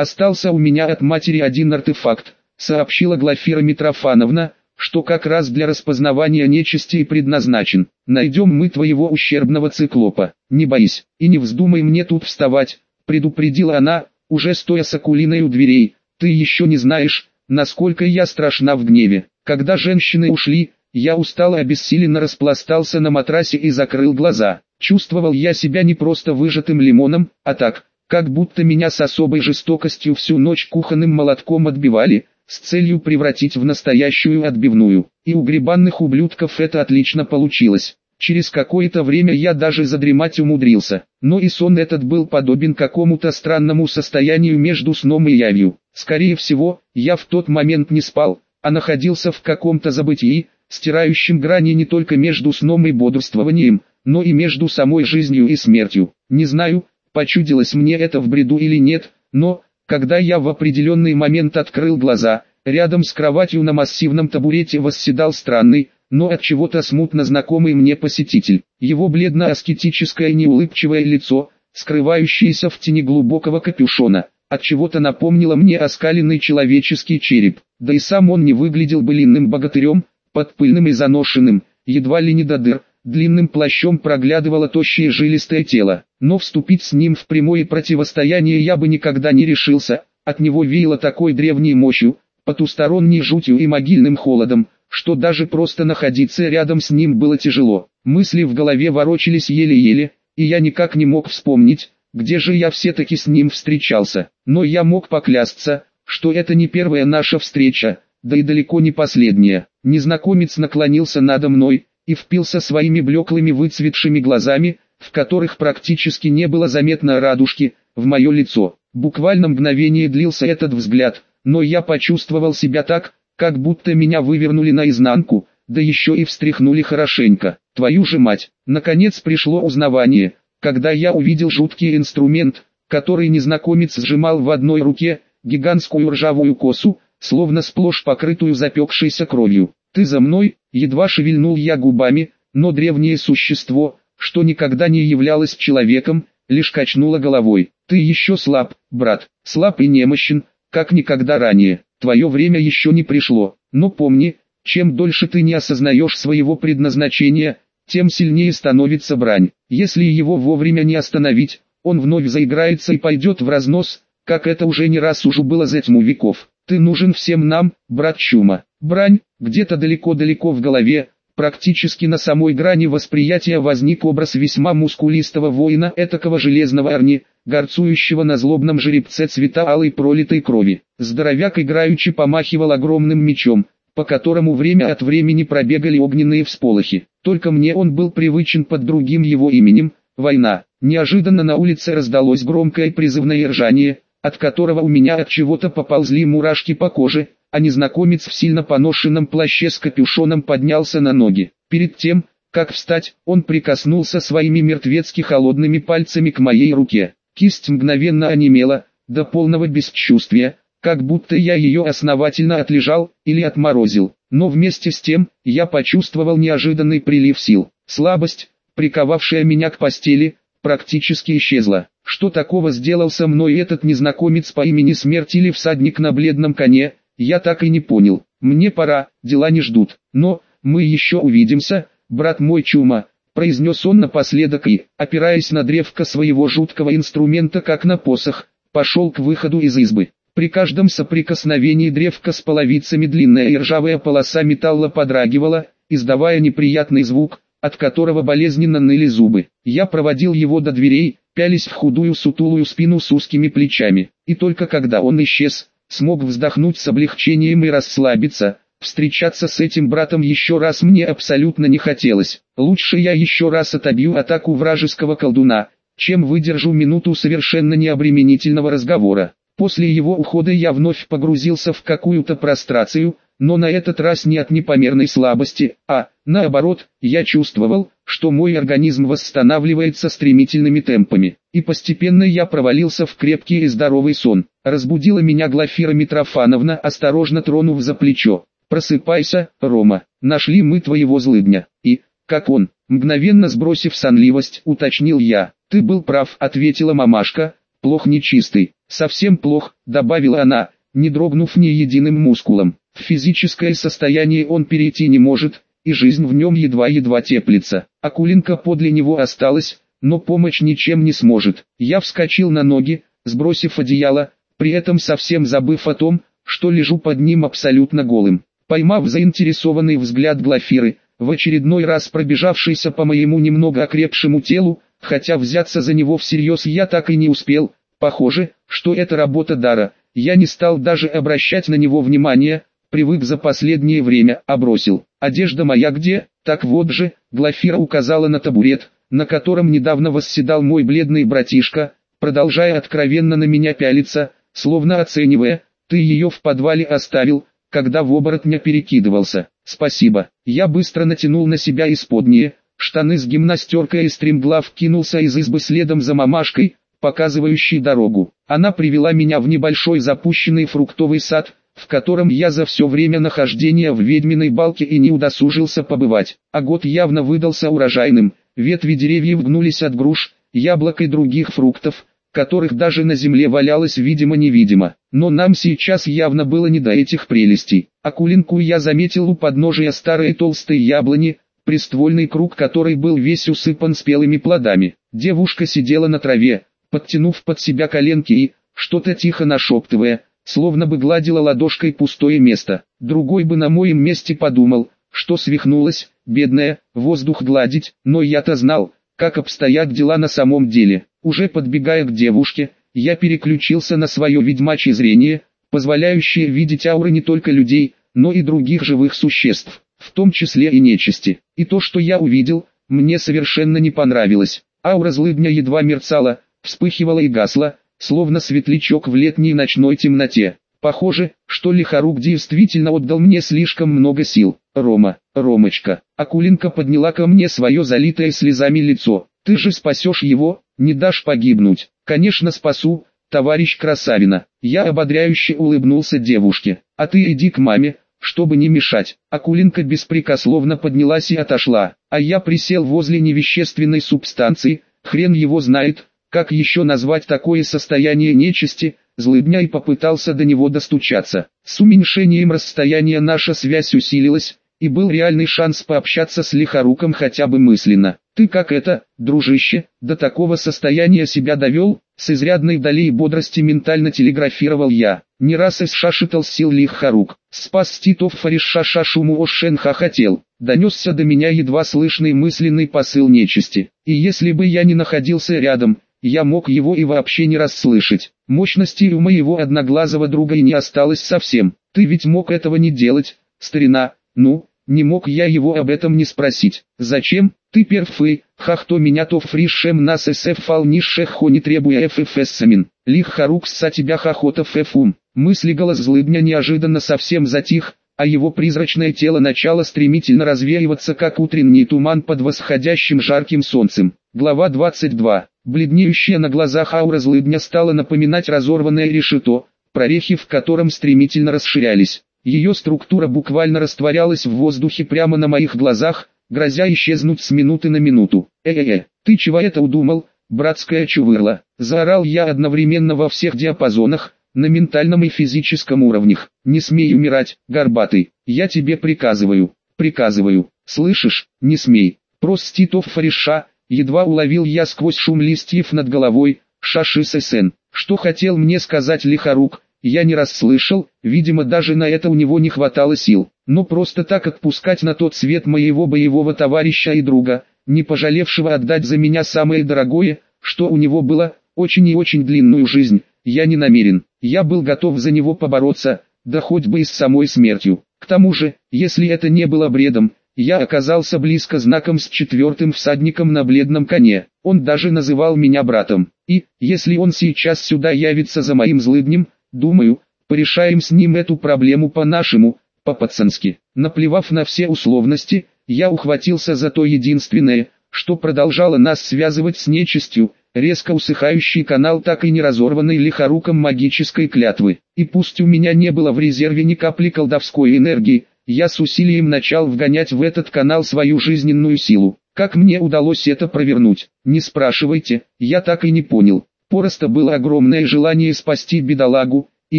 Остался у меня от матери один артефакт, сообщила Глафира Митрофановна, что как раз для распознавания нечисти и предназначен. Найдем мы твоего ущербного циклопа, не боись, и не вздумай мне тут вставать, предупредила она, уже стоя с акулиной у дверей, ты еще не знаешь, насколько я страшна в гневе. Когда женщины ушли, я устало и обессиленно распластался на матрасе и закрыл глаза. Чувствовал я себя не просто выжатым лимоном, а так, как будто меня с особой жестокостью всю ночь кухонным молотком отбивали, с целью превратить в настоящую отбивную. И у грибанных ублюдков это отлично получилось. Через какое-то время я даже задремать умудрился, но и сон этот был подобен какому-то странному состоянию между сном и явью. Скорее всего, я в тот момент не спал, а находился в каком-то забытии, стирающем грани не только между сном и бодрствованием, но и между самой жизнью и смертью. Не знаю, почудилось мне это в бреду или нет, но, когда я в определенный момент открыл глаза, рядом с кроватью на массивном табурете восседал странный, но от чего-то смутно знакомый мне посетитель. Его бледно-аскетическое неулыбчивое лицо, скрывающееся в тени глубокого капюшона, от чего-то напомнило мне оскаленный человеческий череп. Да и сам он не выглядел былинным богатырем, подпыльным и заношенным, едва ли не до дыр, длинным плащом проглядывало тощее жилистое тело, но вступить с ним в прямое противостояние я бы никогда не решился, от него веяло такой древней мощью, потусторонней жутью и могильным холодом, что даже просто находиться рядом с ним было тяжело. Мысли в голове ворочались еле-еле, и я никак не мог вспомнить, где же я все-таки с ним встречался. Но я мог поклясться, что это не первая наша встреча, да и далеко не последняя. Незнакомец наклонился надо мной, и впился своими блеклыми выцветшими глазами, в которых практически не было заметно радужки, в мое лицо. Буквально мгновение длился этот взгляд, но я почувствовал себя так, как будто меня вывернули наизнанку, да еще и встряхнули хорошенько. Твою же мать, наконец пришло узнавание, когда я увидел жуткий инструмент, который незнакомец сжимал в одной руке, гигантскую ржавую косу, словно сплошь покрытую запекшейся кровью. «Ты за мной?» Едва шевельнул я губами, но древнее существо, что никогда не являлось человеком, лишь качнуло головой. «Ты еще слаб, брат, слаб и немощен, как никогда ранее. Твое время еще не пришло. Но помни, чем дольше ты не осознаешь своего предназначения, тем сильнее становится брань. Если его вовремя не остановить, он вновь заиграется и пойдет в разнос, как это уже не раз уже было за тьму веков. Ты нужен всем нам, брат Чума. Брань, где-то далеко-далеко в голове, практически на самой грани восприятия возник образ весьма мускулистого воина этакого железного арни, горцующего на злобном жеребце цвета алой пролитой крови. Здоровяк играючи помахивал огромным мечом, по которому время от времени пробегали огненные всполохи. Только мне он был привычен под другим его именем, война. Неожиданно на улице раздалось громкое призывное ржание, от которого у меня от чего-то поползли мурашки по коже, а незнакомец в сильно поношенном плаще с капюшоном поднялся на ноги. Перед тем, как встать, он прикоснулся своими мертвецки холодными пальцами к моей руке. Кисть мгновенно онемела, до полного бесчувствия, как будто я ее основательно отлежал или отморозил. Но вместе с тем, я почувствовал неожиданный прилив сил. Слабость, приковавшая меня к постели, практически исчезла. Что такого сделал со мной этот незнакомец по имени Смерть или всадник на бледном коне, я так и не понял. Мне пора, дела не ждут. Но, мы еще увидимся, брат мой Чума, произнес он напоследок и, опираясь на древко своего жуткого инструмента как на посох, пошел к выходу из избы. При каждом соприкосновении древка с половицами длинная и ржавая полоса металла подрагивала, издавая неприятный звук, от которого болезненно ныли зубы. Я проводил его до дверей, пялись в худую сутулую спину с узкими плечами, и только когда он исчез, смог вздохнуть с облегчением и расслабиться. Встречаться с этим братом еще раз мне абсолютно не хотелось. Лучше я еще раз отобью атаку вражеского колдуна, чем выдержу минуту совершенно необременительного разговора. После его ухода я вновь погрузился в какую-то прострацию, но на этот раз не от непомерной слабости, а, наоборот, я чувствовал, что мой организм восстанавливается стремительными темпами, и постепенно я провалился в крепкий и здоровый сон. Разбудила меня Глафира Митрофановна, осторожно тронув за плечо. «Просыпайся, Рома, нашли мы твоего злыдня». И, как он, мгновенно сбросив сонливость, уточнил я. «Ты был прав», — ответила мамашка, плох нечистый, совсем плох, добавила она, не дрогнув ни единым мускулом. В физическое состояние он перейти не может, и жизнь в нем едва-едва теплится. Акулинка подле него осталась, но помочь ничем не сможет. Я вскочил на ноги, сбросив одеяло, при этом совсем забыв о том, что лежу под ним абсолютно голым. Поймав заинтересованный взгляд Глафиры, в очередной раз пробежавшийся по моему немного окрепшему телу, хотя взяться за него всерьез я так и не успел, похоже, что это работа дара, я не стал даже обращать на него внимания, привык за последнее время, а бросил. «Одежда моя где?» «Так вот же», Глафира указала на табурет, на котором недавно восседал мой бледный братишка, продолжая откровенно на меня пялиться, словно оценивая, «ты ее в подвале оставил, когда в оборотня перекидывался. Спасибо». Я быстро натянул на себя исподние, штаны с гимнастеркой и стремглав кинулся из избы следом за мамашкой, показывающей дорогу. Она привела меня в небольшой запущенный фруктовый сад, в котором я за все время нахождения в ведьминой балке и не удосужился побывать. А год явно выдался урожайным, ветви деревьев гнулись от груш, яблок и других фруктов, которых даже на земле валялось видимо-невидимо. Но нам сейчас явно было не до этих прелестей. Акулинку я заметил у подножия старой толстой яблони, приствольный круг которой был весь усыпан спелыми плодами. Девушка сидела на траве, подтянув под себя коленки и, что-то тихо нашептывая, словно бы гладила ладошкой пустое место. Другой бы на моем месте подумал, что свихнулась, бедная, воздух гладить, но я-то знал, как обстоят дела на самом деле. Уже подбегая к девушке, я переключился на свое ведьмачье зрение, позволяющее видеть ауры не только людей, но и других живых существ, в том числе и нечисти. И то, что я увидел, мне совершенно не понравилось. Аура злыдня едва мерцала, вспыхивала и гасла, словно светлячок в летней ночной темноте. Похоже, что Лихорук действительно отдал мне слишком много сил. Рома, Ромочка, Акулинка подняла ко мне свое залитое слезами лицо. Ты же спасешь его, не дашь погибнуть. Конечно спасу, товарищ Красавина. Я ободряюще улыбнулся девушке. А ты иди к маме, чтобы не мешать. Акулинка беспрекословно поднялась и отошла. А я присел возле невещественной субстанции, хрен его знает, как еще назвать такое состояние нечисти, злыдня и попытался до него достучаться. С уменьшением расстояния наша связь усилилась, и был реальный шанс пообщаться с лихоруком хотя бы мысленно. «Ты как это, дружище, до такого состояния себя довел?» С изрядной долей бодрости ментально телеграфировал я. Не раз из шашитал сил лихорук. Спас Титов Фариша Шашуму Ошенха хотел. Донесся до меня едва слышный мысленный посыл нечисти. И если бы я не находился рядом, я мог его и вообще не расслышать. Мощности у моего одноглазого друга и не осталось совсем. Ты ведь мог этого не делать, старина. Ну, не мог я его об этом не спросить. Зачем? Ты перфы, хахто меня то фришем нас эсэф фал нишехо не требуя эфэфэссамин. Лих харукса тебя хохота фэфум. Мысли голос злыдня неожиданно совсем затих, а его призрачное тело начало стремительно развеиваться как утренний туман под восходящим жарким солнцем. Глава 22. Бледнеющая на глазах аура злыдня стала напоминать разорванное решето, прорехи в котором стремительно расширялись. Ее структура буквально растворялась в воздухе прямо на моих глазах, грозя исчезнуть с минуты на минуту. «Э-э-э, ты чего это удумал, братская чувырла?» Заорал я одновременно во всех диапазонах, на ментальном и физическом уровнях. «Не смей умирать, горбатый, я тебе приказываю, приказываю, слышишь, не смей». Прости то фариша, Едва уловил я сквозь шум листьев над головой, шаши ССН. Что хотел мне сказать лихорук, я не расслышал, видимо даже на это у него не хватало сил. Но просто так отпускать на тот свет моего боевого товарища и друга, не пожалевшего отдать за меня самое дорогое, что у него было, очень и очень длинную жизнь, я не намерен. Я был готов за него побороться, да хоть бы и с самой смертью. К тому же, если это не было бредом, я оказался близко знаком с четвертым всадником на бледном коне. Он даже называл меня братом. И, если он сейчас сюда явится за моим злыднем, думаю, порешаем с ним эту проблему по-нашему, по-пацански. Наплевав на все условности, я ухватился за то единственное, что продолжало нас связывать с нечистью, резко усыхающий канал так и не разорванный лихоруком магической клятвы. И пусть у меня не было в резерве ни капли колдовской энергии, я с усилием начал вгонять в этот канал свою жизненную силу. Как мне удалось это провернуть, не спрашивайте, я так и не понял. Просто было огромное желание спасти бедолагу, и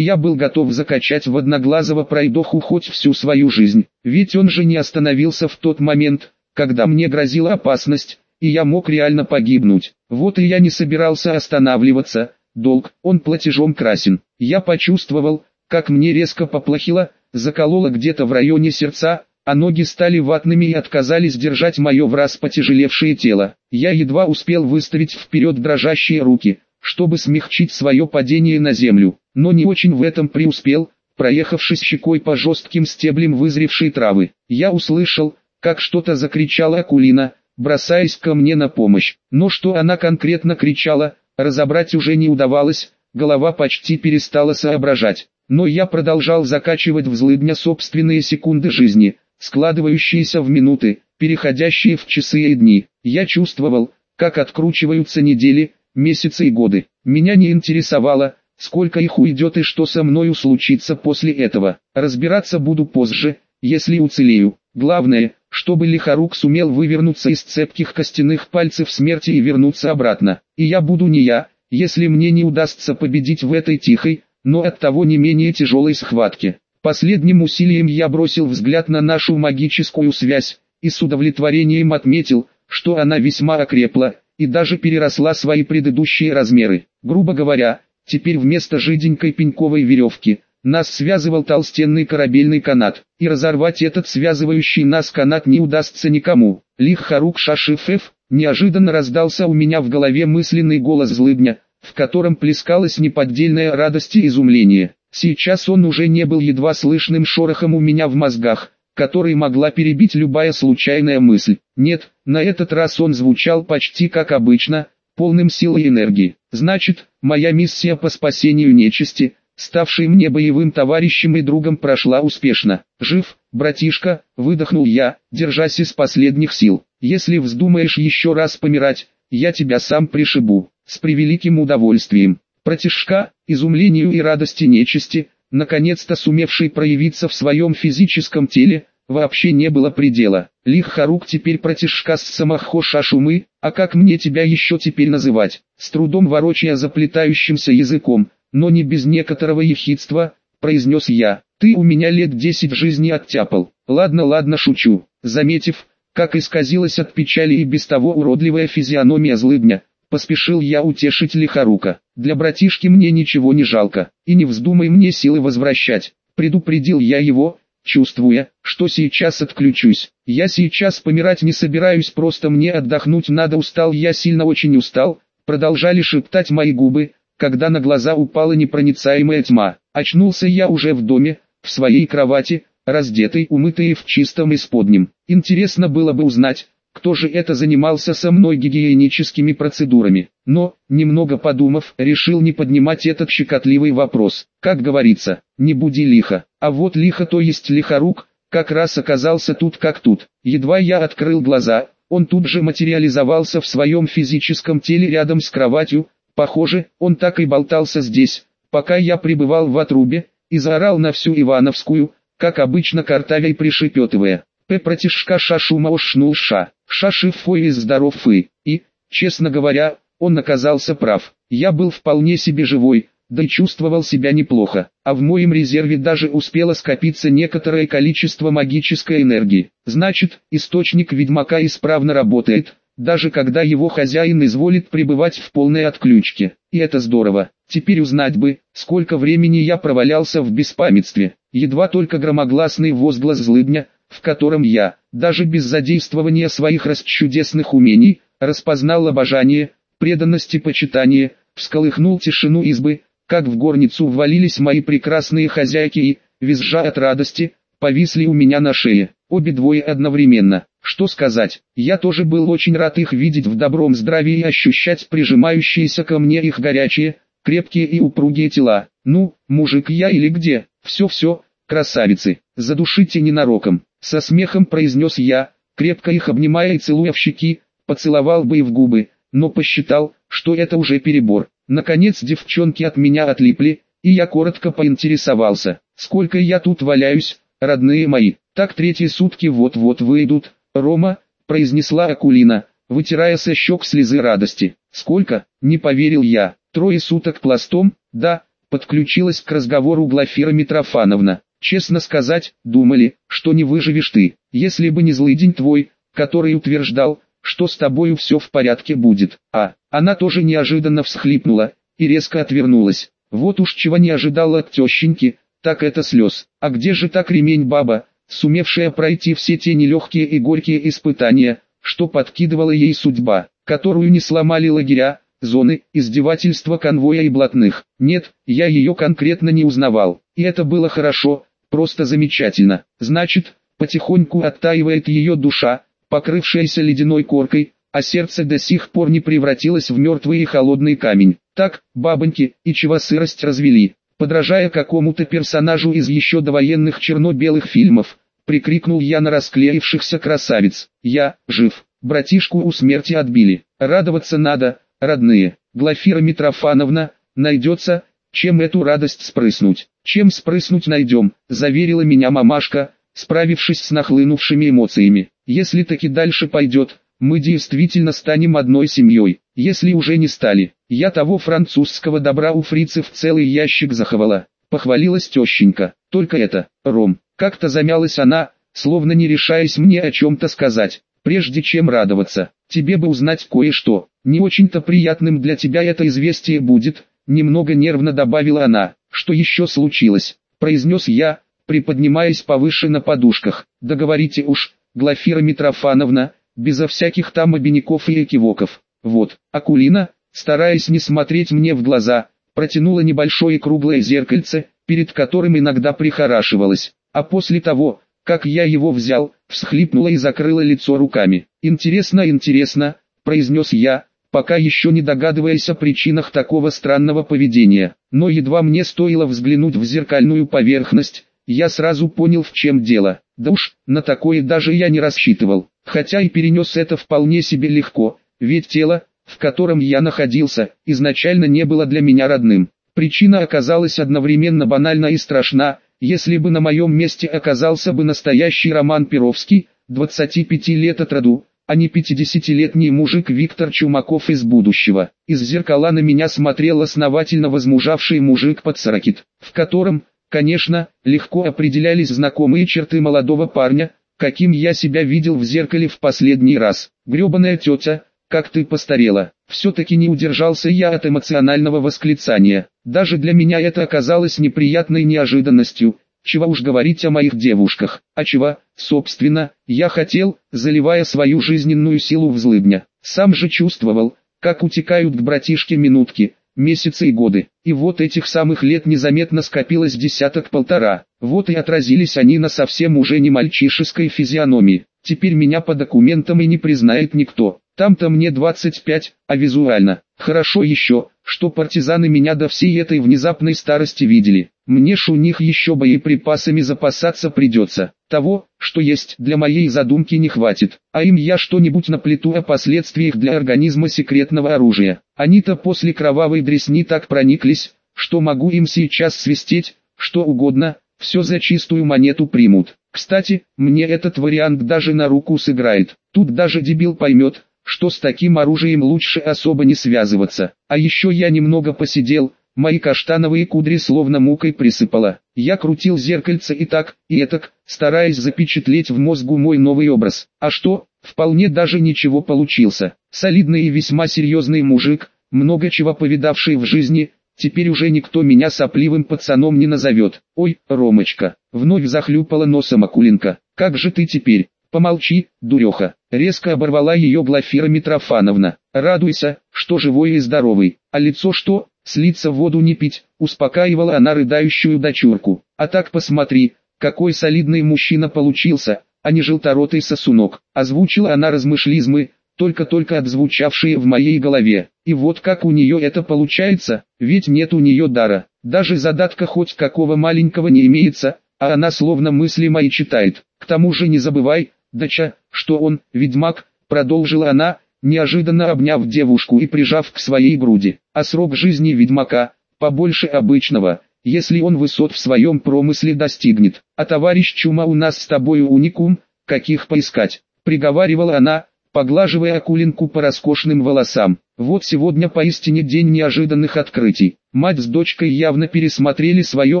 я был готов закачать в одноглазого пройдоху хоть всю свою жизнь. Ведь он же не остановился в тот момент, когда мне грозила опасность, и я мог реально погибнуть. Вот и я не собирался останавливаться, долг, он платежом красен. Я почувствовал, как мне резко поплохело, закололо где-то в районе сердца, а ноги стали ватными и отказались держать мое враз потяжелевшее тело. Я едва успел выставить вперед дрожащие руки, чтобы смягчить свое падение на землю, но не очень в этом преуспел, проехавшись щекой по жестким стеблям вызревшей травы. Я услышал, как что-то закричала Акулина, бросаясь ко мне на помощь, но что она конкретно кричала, разобрать уже не удавалось, голова почти перестала соображать. Но я продолжал закачивать в злыдня собственные секунды жизни, складывающиеся в минуты, переходящие в часы и дни. Я чувствовал, как откручиваются недели, месяцы и годы. Меня не интересовало, сколько их уйдет и что со мною случится после этого. Разбираться буду позже, если уцелею. Главное, чтобы Лихорук сумел вывернуться из цепких костяных пальцев смерти и вернуться обратно. И я буду не я, если мне не удастся победить в этой тихой, но оттого не менее тяжелой схватке. Последним усилием я бросил взгляд на нашу магическую связь, и с удовлетворением отметил, что она весьма окрепла, и даже переросла свои предыдущие размеры. Грубо говоря, теперь вместо жиденькой пеньковой веревки, нас связывал толстенный корабельный канат, и разорвать этот связывающий нас канат не удастся никому. Лих Харук Шашифев, неожиданно раздался у меня в голове мысленный голос злыдня, в котором плескалась неподдельная радость и изумление. Сейчас он уже не был едва слышным шорохом у меня в мозгах, который могла перебить любая случайная мысль. Нет, на этот раз он звучал почти как обычно, полным силы и энергии. Значит, моя миссия по спасению нечисти, ставшей мне боевым товарищем и другом прошла успешно. Жив, братишка, выдохнул я, держась из последних сил. Если вздумаешь еще раз помирать, я тебя сам пришибу, с превеликим удовольствием. Протишка, изумлению и радости нечисти, наконец-то сумевший проявиться в своем физическом теле, вообще не было предела. Лих Харук теперь протишка с самахо шашумы, а как мне тебя еще теперь называть? С трудом ворочая заплетающимся языком, но не без некоторого ехидства, произнес я. Ты у меня лет десять жизни оттяпал. Ладно, ладно, шучу. Заметив, как исказилась от печали и без того уродливая физиономия злыдня, Поспешил я утешить Лихарука. Для братишки мне ничего не жалко, и не вздумай мне силы возвращать. Предупредил я его, чувствуя, что сейчас отключусь. Я сейчас помирать не собираюсь, просто мне отдохнуть надо, устал я сильно очень устал. Продолжали шептать мои губы, когда на глаза упала непроницаемая тьма. Очнулся я уже в доме, в своей кровати, раздетый, умытый и в чистом исподнем. Интересно было бы узнать, кто же это занимался со мной гигиеническими процедурами. Но, немного подумав, решил не поднимать этот щекотливый вопрос. Как говорится, не буди лихо. А вот лихо то есть лихорук, как раз оказался тут как тут. Едва я открыл глаза, он тут же материализовался в своем физическом теле рядом с кроватью. Похоже, он так и болтался здесь, пока я пребывал в отрубе, и заорал на всю Ивановскую, как обычно картавей пришепетывая. П. Протишка шашума ошнул ша. Шашифой из здоров и, и, честно говоря, он оказался прав. Я был вполне себе живой, да и чувствовал себя неплохо, а в моем резерве даже успело скопиться некоторое количество магической энергии. Значит, источник ведьмака исправно работает, даже когда его хозяин изволит пребывать в полной отключке. И это здорово. Теперь узнать бы, сколько времени я провалялся в беспамятстве. Едва только громогласный возглас злыдня, в котором я, даже без задействования своих расчудесных умений, распознал обожание, преданность и почитание, всколыхнул тишину избы, как в горницу ввалились мои прекрасные хозяйки и, визжа от радости, повисли у меня на шее, обе двое одновременно. Что сказать, я тоже был очень рад их видеть в добром здравии и ощущать прижимающиеся ко мне их горячие, крепкие и упругие тела. Ну, мужик я или где? Все-все, красавицы, задушите ненароком. Со смехом произнес я, крепко их обнимая и целуя в щеки, поцеловал бы и в губы, но посчитал, что это уже перебор. Наконец девчонки от меня отлипли, и я коротко поинтересовался, сколько я тут валяюсь, родные мои. Так третьи сутки вот-вот выйдут. Рома, произнесла Акулина, вытирая со щек слезы радости. Сколько? Не поверил я. Трое суток пластом, да, подключилась к разговору Глафира Митрофановна. Честно сказать, думали, что не выживешь ты, если бы не злый день твой, который утверждал, что с тобою все в порядке будет. А, она тоже неожиданно всхлипнула и резко отвернулась. Вот уж чего не ожидала от тещеньки, так это слез. А где же так ремень баба, сумевшая пройти все те нелегкие и горькие испытания, что подкидывала ей судьба, которую не сломали лагеря, зоны, издевательства конвоя и блатных. Нет, я ее конкретно не узнавал, и это было хорошо, просто замечательно. Значит, потихоньку оттаивает ее душа, покрывшаяся ледяной коркой, а сердце до сих пор не превратилось в мертвый и холодный камень. Так, бабоньки, и чего сырость развели, подражая какому-то персонажу из еще довоенных черно-белых фильмов, прикрикнул я на расклеившихся красавиц. Я, жив, братишку у смерти отбили, радоваться надо, родные. Глафира Митрофановна, найдется, чем эту радость спрыснуть. Чем спрыснуть найдем, заверила меня мамашка, справившись с нахлынувшими эмоциями. Если таки дальше пойдет, мы действительно станем одной семьей, если уже не стали. Я того французского добра у фрицев целый ящик заховала, похвалилась тещенька. Только это, Ром, как-то замялась она, словно не решаясь мне о чем-то сказать, прежде чем радоваться. Тебе бы узнать кое-что, не очень-то приятным для тебя это известие будет, немного нервно добавила она. Что еще случилось, произнес я, приподнимаясь повыше на подушках. Договорите уж, Глафира Митрофановна, безо всяких там обиняков и экивоков. Вот, Акулина, стараясь не смотреть мне в глаза, протянула небольшое круглое зеркальце, перед которым иногда прихорашивалась, а после того, как я его взял, всхлипнула и закрыла лицо руками. «Интересно, интересно», — произнес я, пока еще не догадываясь о причинах такого странного поведения. Но едва мне стоило взглянуть в зеркальную поверхность, я сразу понял в чем дело. Да уж, на такое даже я не рассчитывал, хотя и перенес это вполне себе легко, ведь тело, в котором я находился, изначально не было для меня родным. Причина оказалась одновременно банальна и страшна, если бы на моем месте оказался бы настоящий Роман Перовский, 25 лет от роду, а не 50-летний мужик Виктор Чумаков из будущего. Из зеркала на меня смотрел основательно возмужавший мужик под сорокит, в котором, Конечно, легко определялись знакомые черты молодого парня, каким я себя видел в зеркале в последний раз. Гребаная тетя, как ты постарела. Все-таки не удержался я от эмоционального восклицания. Даже для меня это оказалось неприятной неожиданностью. Чего уж говорить о моих девушках. А чего, собственно, я хотел, заливая свою жизненную силу в злыдня. Сам же чувствовал, как утекают к братишке минутки, месяцы и годы. И вот этих самых лет незаметно скопилось десяток-полтора. Вот и отразились они на совсем уже не мальчишеской физиономии. Теперь меня по документам и не признает никто. Там-то мне 25, а визуально. Хорошо еще, что партизаны меня до всей этой внезапной старости видели. Мне ж у них еще боеприпасами запасаться придется. Того, что есть для моей задумки не хватит. А им я что-нибудь наплету о последствиях для организма секретного оружия. Они-то после кровавой дресни так прониклись, что могу им сейчас свистеть, что угодно, все за чистую монету примут. Кстати, мне этот вариант даже на руку сыграет. Тут даже дебил поймет, что с таким оружием лучше особо не связываться. А еще я немного посидел, мои каштановые кудри словно мукой присыпало. Я крутил зеркальце и так, и этак, стараясь запечатлеть в мозгу мой новый образ. А что, вполне даже ничего получился. Солидный и весьма серьезный мужик, много чего повидавший в жизни, теперь уже никто меня сопливым пацаном не назовет. Ой, Ромочка, вновь захлюпала носом Акулинка, как же ты теперь? Помолчи, дуреха. Резко оборвала ее Глафира Митрофановна. Радуйся, что живой и здоровый. А лицо что? Слиться в воду не пить. Успокаивала она рыдающую дочурку. А так посмотри, какой солидный мужчина получился, а не желторотый сосунок. Озвучила она размышлизмы, только-только отзвучавшие в моей голове. И вот как у нее это получается, ведь нет у нее дара. Даже задатка хоть какого маленького не имеется, а она словно мысли мои читает. К тому же не забывай, дача, что он, ведьмак, продолжила она, неожиданно обняв девушку и прижав к своей груди. А срок жизни ведьмака, побольше обычного, если он высот в своем промысле достигнет. А товарищ Чума у нас с тобою уникум, каких поискать, приговаривала она, поглаживая Акулинку по роскошным волосам. Вот сегодня поистине день неожиданных открытий. Мать с дочкой явно пересмотрели свое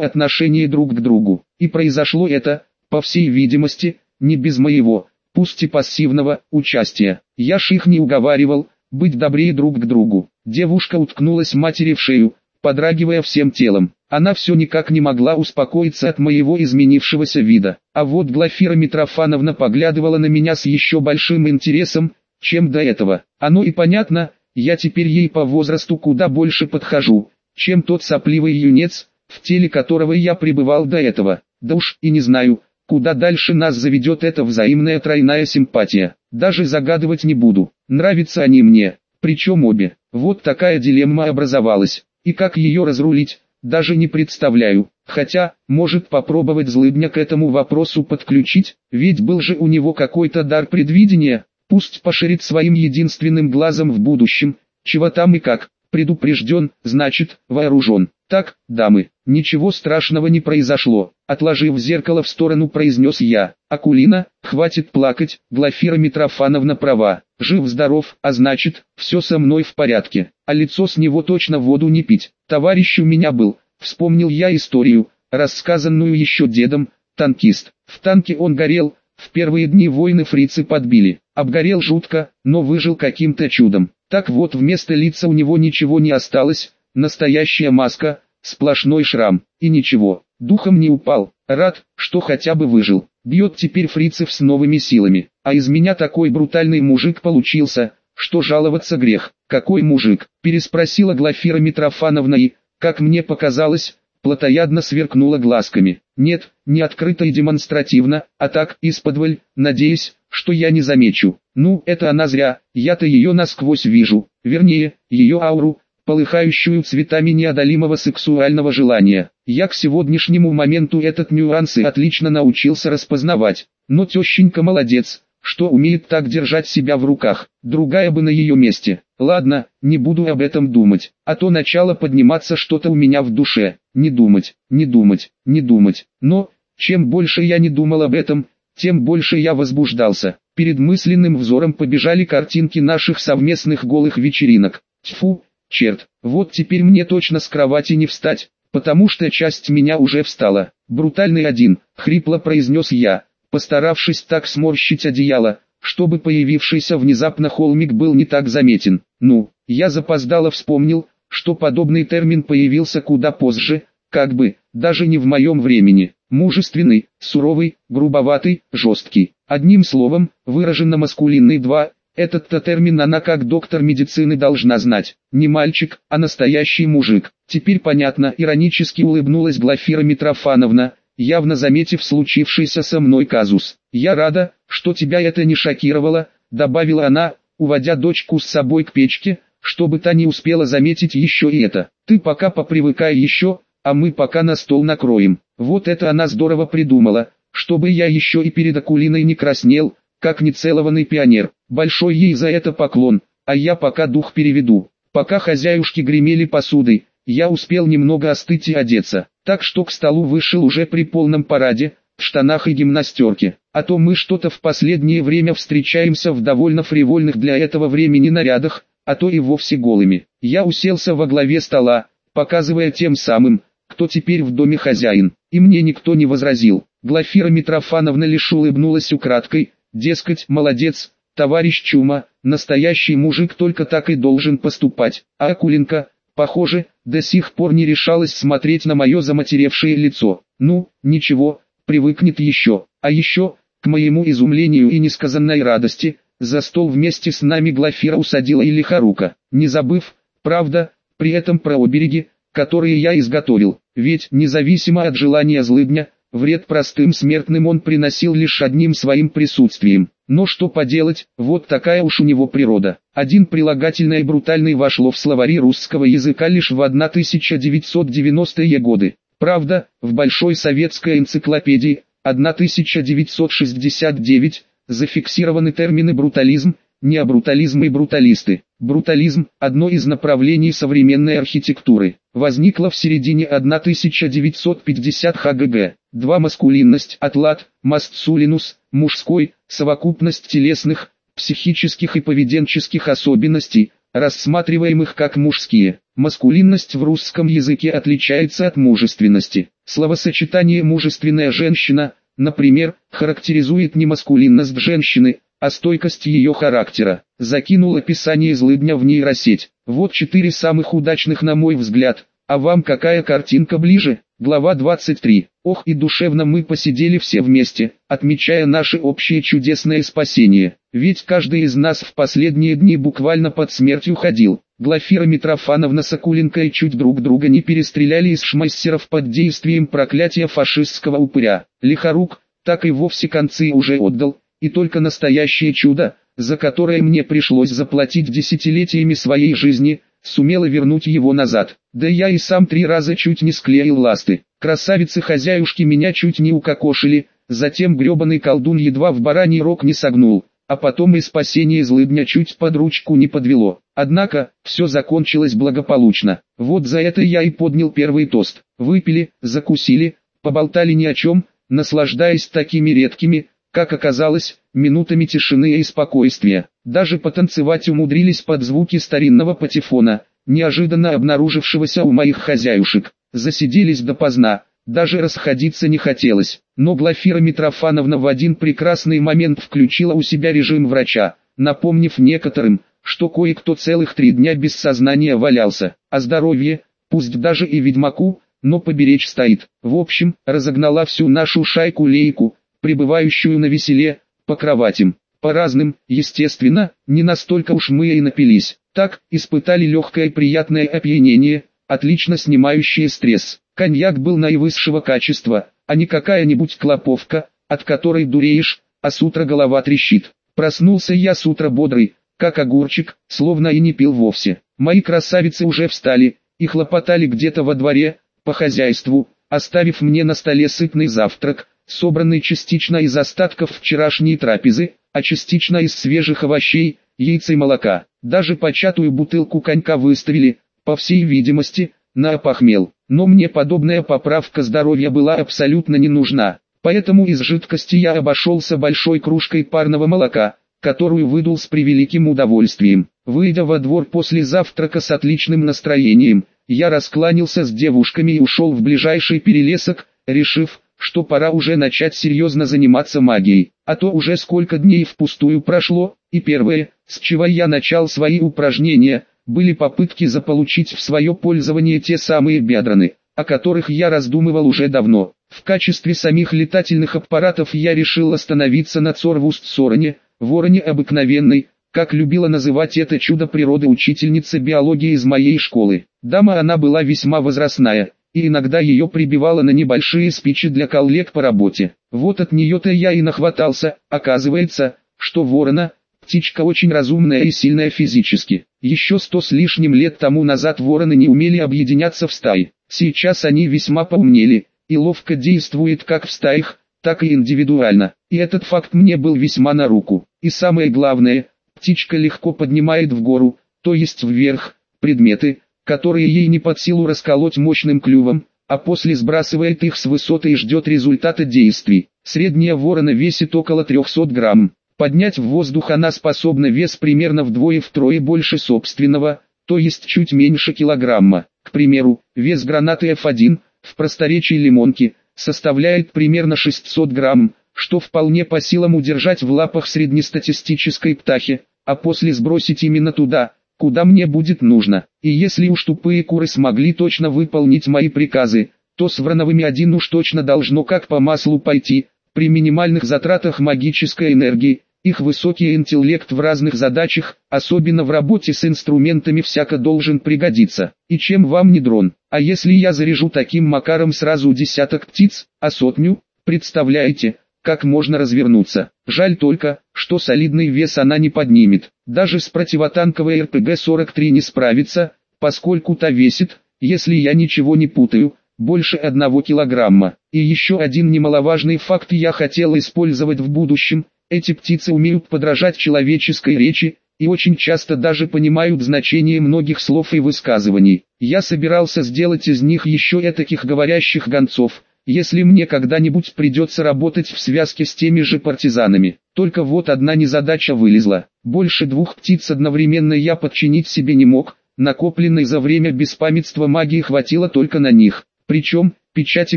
отношение друг к другу. И произошло это, по всей видимости, не без моего, пусть и пассивного, участия. Я ж их не уговаривал, быть добрее друг к другу. Девушка уткнулась матери в шею, подрагивая всем телом. Она все никак не могла успокоиться от моего изменившегося вида. А вот Глафира Митрофановна поглядывала на меня с еще большим интересом, чем до этого. Оно и понятно, я теперь ей по возрасту куда больше подхожу, чем тот сопливый юнец, в теле которого я пребывал до этого. Да уж и не знаю, куда дальше нас заведет эта взаимная тройная симпатия. Даже загадывать не буду, нравятся они мне, причем обе. Вот такая дилемма образовалась, и как ее разрулить, даже не представляю. Хотя, может попробовать злыдня к этому вопросу подключить, ведь был же у него какой-то дар предвидения, пусть поширит своим единственным глазом в будущем, чего там и как, предупрежден, значит, вооружен. Так, дамы, ничего страшного не произошло, отложив зеркало в сторону произнес я. Акулина, хватит плакать, Глафира Митрофановна права, жив-здоров, а значит, все со мной в порядке, а лицо с него точно воду не пить. Товарищ у меня был, вспомнил я историю, рассказанную еще дедом, танкист. В танке он горел, в первые дни войны фрицы подбили, обгорел жутко, но выжил каким-то чудом. Так вот вместо лица у него ничего не осталось, Настоящая маска, сплошной шрам, и ничего, духом не упал, рад, что хотя бы выжил. Бьет теперь фрицев с новыми силами, а из меня такой брутальный мужик получился, что жаловаться грех. Какой мужик? Переспросила Глафира Митрофановна и, как мне показалось, плотоядно сверкнула глазками. Нет, не открыто и демонстративно, а так, исподволь, надеясь, что я не замечу. Ну, это она зря, я-то ее насквозь вижу, вернее, ее ауру, полыхающую цветами неодолимого сексуального желания. Я к сегодняшнему моменту этот нюанс и отлично научился распознавать, но тещенька молодец, что умеет так держать себя в руках, другая бы на ее месте. Ладно, не буду об этом думать, а то начало подниматься что-то у меня в душе. Не думать, не думать, не думать. Но, чем больше я не думал об этом, тем больше я возбуждался. Перед мысленным взором побежали картинки наших совместных голых вечеринок. Тьфу, Черт, вот теперь мне точно с кровати не встать, потому что часть меня уже встала. Брутальный один, хрипло произнес я, постаравшись так сморщить одеяло, чтобы появившийся внезапно холмик был не так заметен. Ну, я запоздало вспомнил, что подобный термин появился куда позже, как бы, даже не в моем времени. Мужественный, суровый, грубоватый, жесткий. Одним словом, выраженно маскулинный два, этот-то термин она как доктор медицины должна знать. Не мальчик, а настоящий мужик. Теперь понятно, иронически улыбнулась Глафира Митрофановна, явно заметив случившийся со мной казус. «Я рада, что тебя это не шокировало», добавила она, уводя дочку с собой к печке, чтобы та не успела заметить еще и это. «Ты пока попривыкай еще, а мы пока на стол накроем». Вот это она здорово придумала, чтобы я еще и перед Акулиной не краснел, как нецелованный пионер. Большой ей за это поклон, а я пока дух переведу. Пока хозяюшки гремели посудой, я успел немного остыть и одеться, так что к столу вышел уже при полном параде, в штанах и гимнастерке. А то мы что-то в последнее время встречаемся в довольно фривольных для этого времени нарядах, а то и вовсе голыми. Я уселся во главе стола, показывая тем самым, кто теперь в доме хозяин, и мне никто не возразил. Глафира Митрофановна лишь улыбнулась украдкой, Дескать, молодец, товарищ Чума, настоящий мужик только так и должен поступать. А Акуленко, похоже, до сих пор не решалась смотреть на мое заматеревшее лицо. Ну, ничего, привыкнет еще. А еще, к моему изумлению и несказанной радости, за стол вместе с нами Глафира усадила и Лихорука, не забыв, правда, при этом про обереги, которые я изготовил. Ведь, независимо от желания злыдня, Вред простым смертным он приносил лишь одним своим присутствием. Но что поделать, вот такая уж у него природа. Один прилагательное брутальный вошло в словари русского языка лишь в 1990-е годы. Правда, в Большой советской энциклопедии 1969 зафиксированы термины брутализм, необрутализм и бруталисты. Брутализм – одно из направлений современной архитектуры. Возникло в середине 1950 ХГГ. Два маскулинность, атлат, мастсулинус, мужской, совокупность телесных, психических и поведенческих особенностей, рассматриваемых как мужские. Маскулинность в русском языке отличается от мужественности. Словосочетание «мужественная женщина», например, характеризует не маскулинность женщины, а стойкость ее характера. Закинул описание злыдня в нейросеть. Вот четыре самых удачных на мой взгляд. А вам какая картинка ближе? Глава 23. Ох и душевно мы посидели все вместе, отмечая наше общее чудесное спасение. Ведь каждый из нас в последние дни буквально под смертью ходил. Глафира Митрофановна Сокуленко и чуть друг друга не перестреляли из шмайсеров под действием проклятия фашистского упыря. Лихорук, так и вовсе концы уже отдал, и только настоящее чудо, за которое мне пришлось заплатить десятилетиями своей жизни, сумела вернуть его назад. Да я и сам три раза чуть не склеил ласты. Красавицы-хозяюшки меня чуть не укокошили, затем гребаный колдун едва в бараний рог не согнул, а потом и спасение злыдня чуть под ручку не подвело. Однако, все закончилось благополучно. Вот за это я и поднял первый тост. Выпили, закусили, поболтали ни о чем, наслаждаясь такими редкими, как оказалось, минутами тишины и спокойствия. Даже потанцевать умудрились под звуки старинного патефона, неожиданно обнаружившегося у моих хозяюшек. Засиделись допоздна, даже расходиться не хотелось. Но Глафира Митрофановна в один прекрасный момент включила у себя режим врача, напомнив некоторым, что кое-кто целых три дня без сознания валялся, а здоровье, пусть даже и ведьмаку, но поберечь стоит. В общем, разогнала всю нашу шайку-лейку, пребывающую на веселе, по кроватям. По разным, естественно, не настолько уж мы и напились. Так, испытали легкое приятное опьянение, отлично снимающее стресс. Коньяк был наивысшего качества, а не какая-нибудь клоповка, от которой дуреешь, а с утра голова трещит. Проснулся я с утра бодрый, как огурчик, словно и не пил вовсе. Мои красавицы уже встали, и хлопотали где-то во дворе, по хозяйству, оставив мне на столе сытный завтрак, собранный частично из остатков вчерашней трапезы, а частично из свежих овощей, яиц и молока. Даже початую бутылку конька выставили, по всей видимости, на опохмел. Но мне подобная поправка здоровья была абсолютно не нужна. Поэтому из жидкости я обошелся большой кружкой парного молока, которую выдул с превеликим удовольствием. Выйдя во двор после завтрака с отличным настроением, я раскланялся с девушками и ушел в ближайший перелесок, решив, что пора уже начать серьезно заниматься магией, а то уже сколько дней впустую прошло, и первое, с чего я начал свои упражнения, были попытки заполучить в свое пользование те самые бедраны, о которых я раздумывал уже давно. В качестве самих летательных аппаратов я решил остановиться на Цорвуст-Сороне, вороне обыкновенной, как любила называть это чудо природы учительница биологии из моей школы. Дама она была весьма возрастная, и иногда ее прибивало на небольшие спичи для коллег по работе. Вот от нее-то я и нахватался, оказывается, что ворона, птичка очень разумная и сильная физически. Еще сто с лишним лет тому назад вороны не умели объединяться в стаи. Сейчас они весьма поумнели, и ловко действуют как в стаях, так и индивидуально. И этот факт мне был весьма на руку. И самое главное, птичка легко поднимает в гору, то есть вверх, предметы, которые ей не под силу расколоть мощным клювом, а после сбрасывает их с высоты и ждет результата действий. Средняя ворона весит около 300 грамм. Поднять в воздух она способна вес примерно вдвое-втрое больше собственного, то есть чуть меньше килограмма. К примеру, вес гранаты F1, в просторечии лимонки, составляет примерно 600 грамм, что вполне по силам удержать в лапах среднестатистической птахи, а после сбросить именно туда, куда мне будет нужно. И если уж тупые куры смогли точно выполнить мои приказы, то с врановыми один уж точно должно как по маслу пойти, при минимальных затратах магической энергии, их высокий интеллект в разных задачах, особенно в работе с инструментами всяко должен пригодиться. И чем вам не дрон? А если я заряжу таким макаром сразу десяток птиц, а сотню, представляете, как можно развернуться. Жаль только, что солидный вес она не поднимет. Даже с противотанковой РПГ-43 не справится, поскольку та весит, если я ничего не путаю, больше одного килограмма. И еще один немаловажный факт я хотел использовать в будущем. Эти птицы умеют подражать человеческой речи, и очень часто даже понимают значение многих слов и высказываний. Я собирался сделать из них еще этаких говорящих гонцов, если мне когда-нибудь придется работать в связке с теми же партизанами. Только вот одна незадача вылезла. Больше двух птиц одновременно я подчинить себе не мог, накопленной за время беспамятства магии хватило только на них. Причем, печати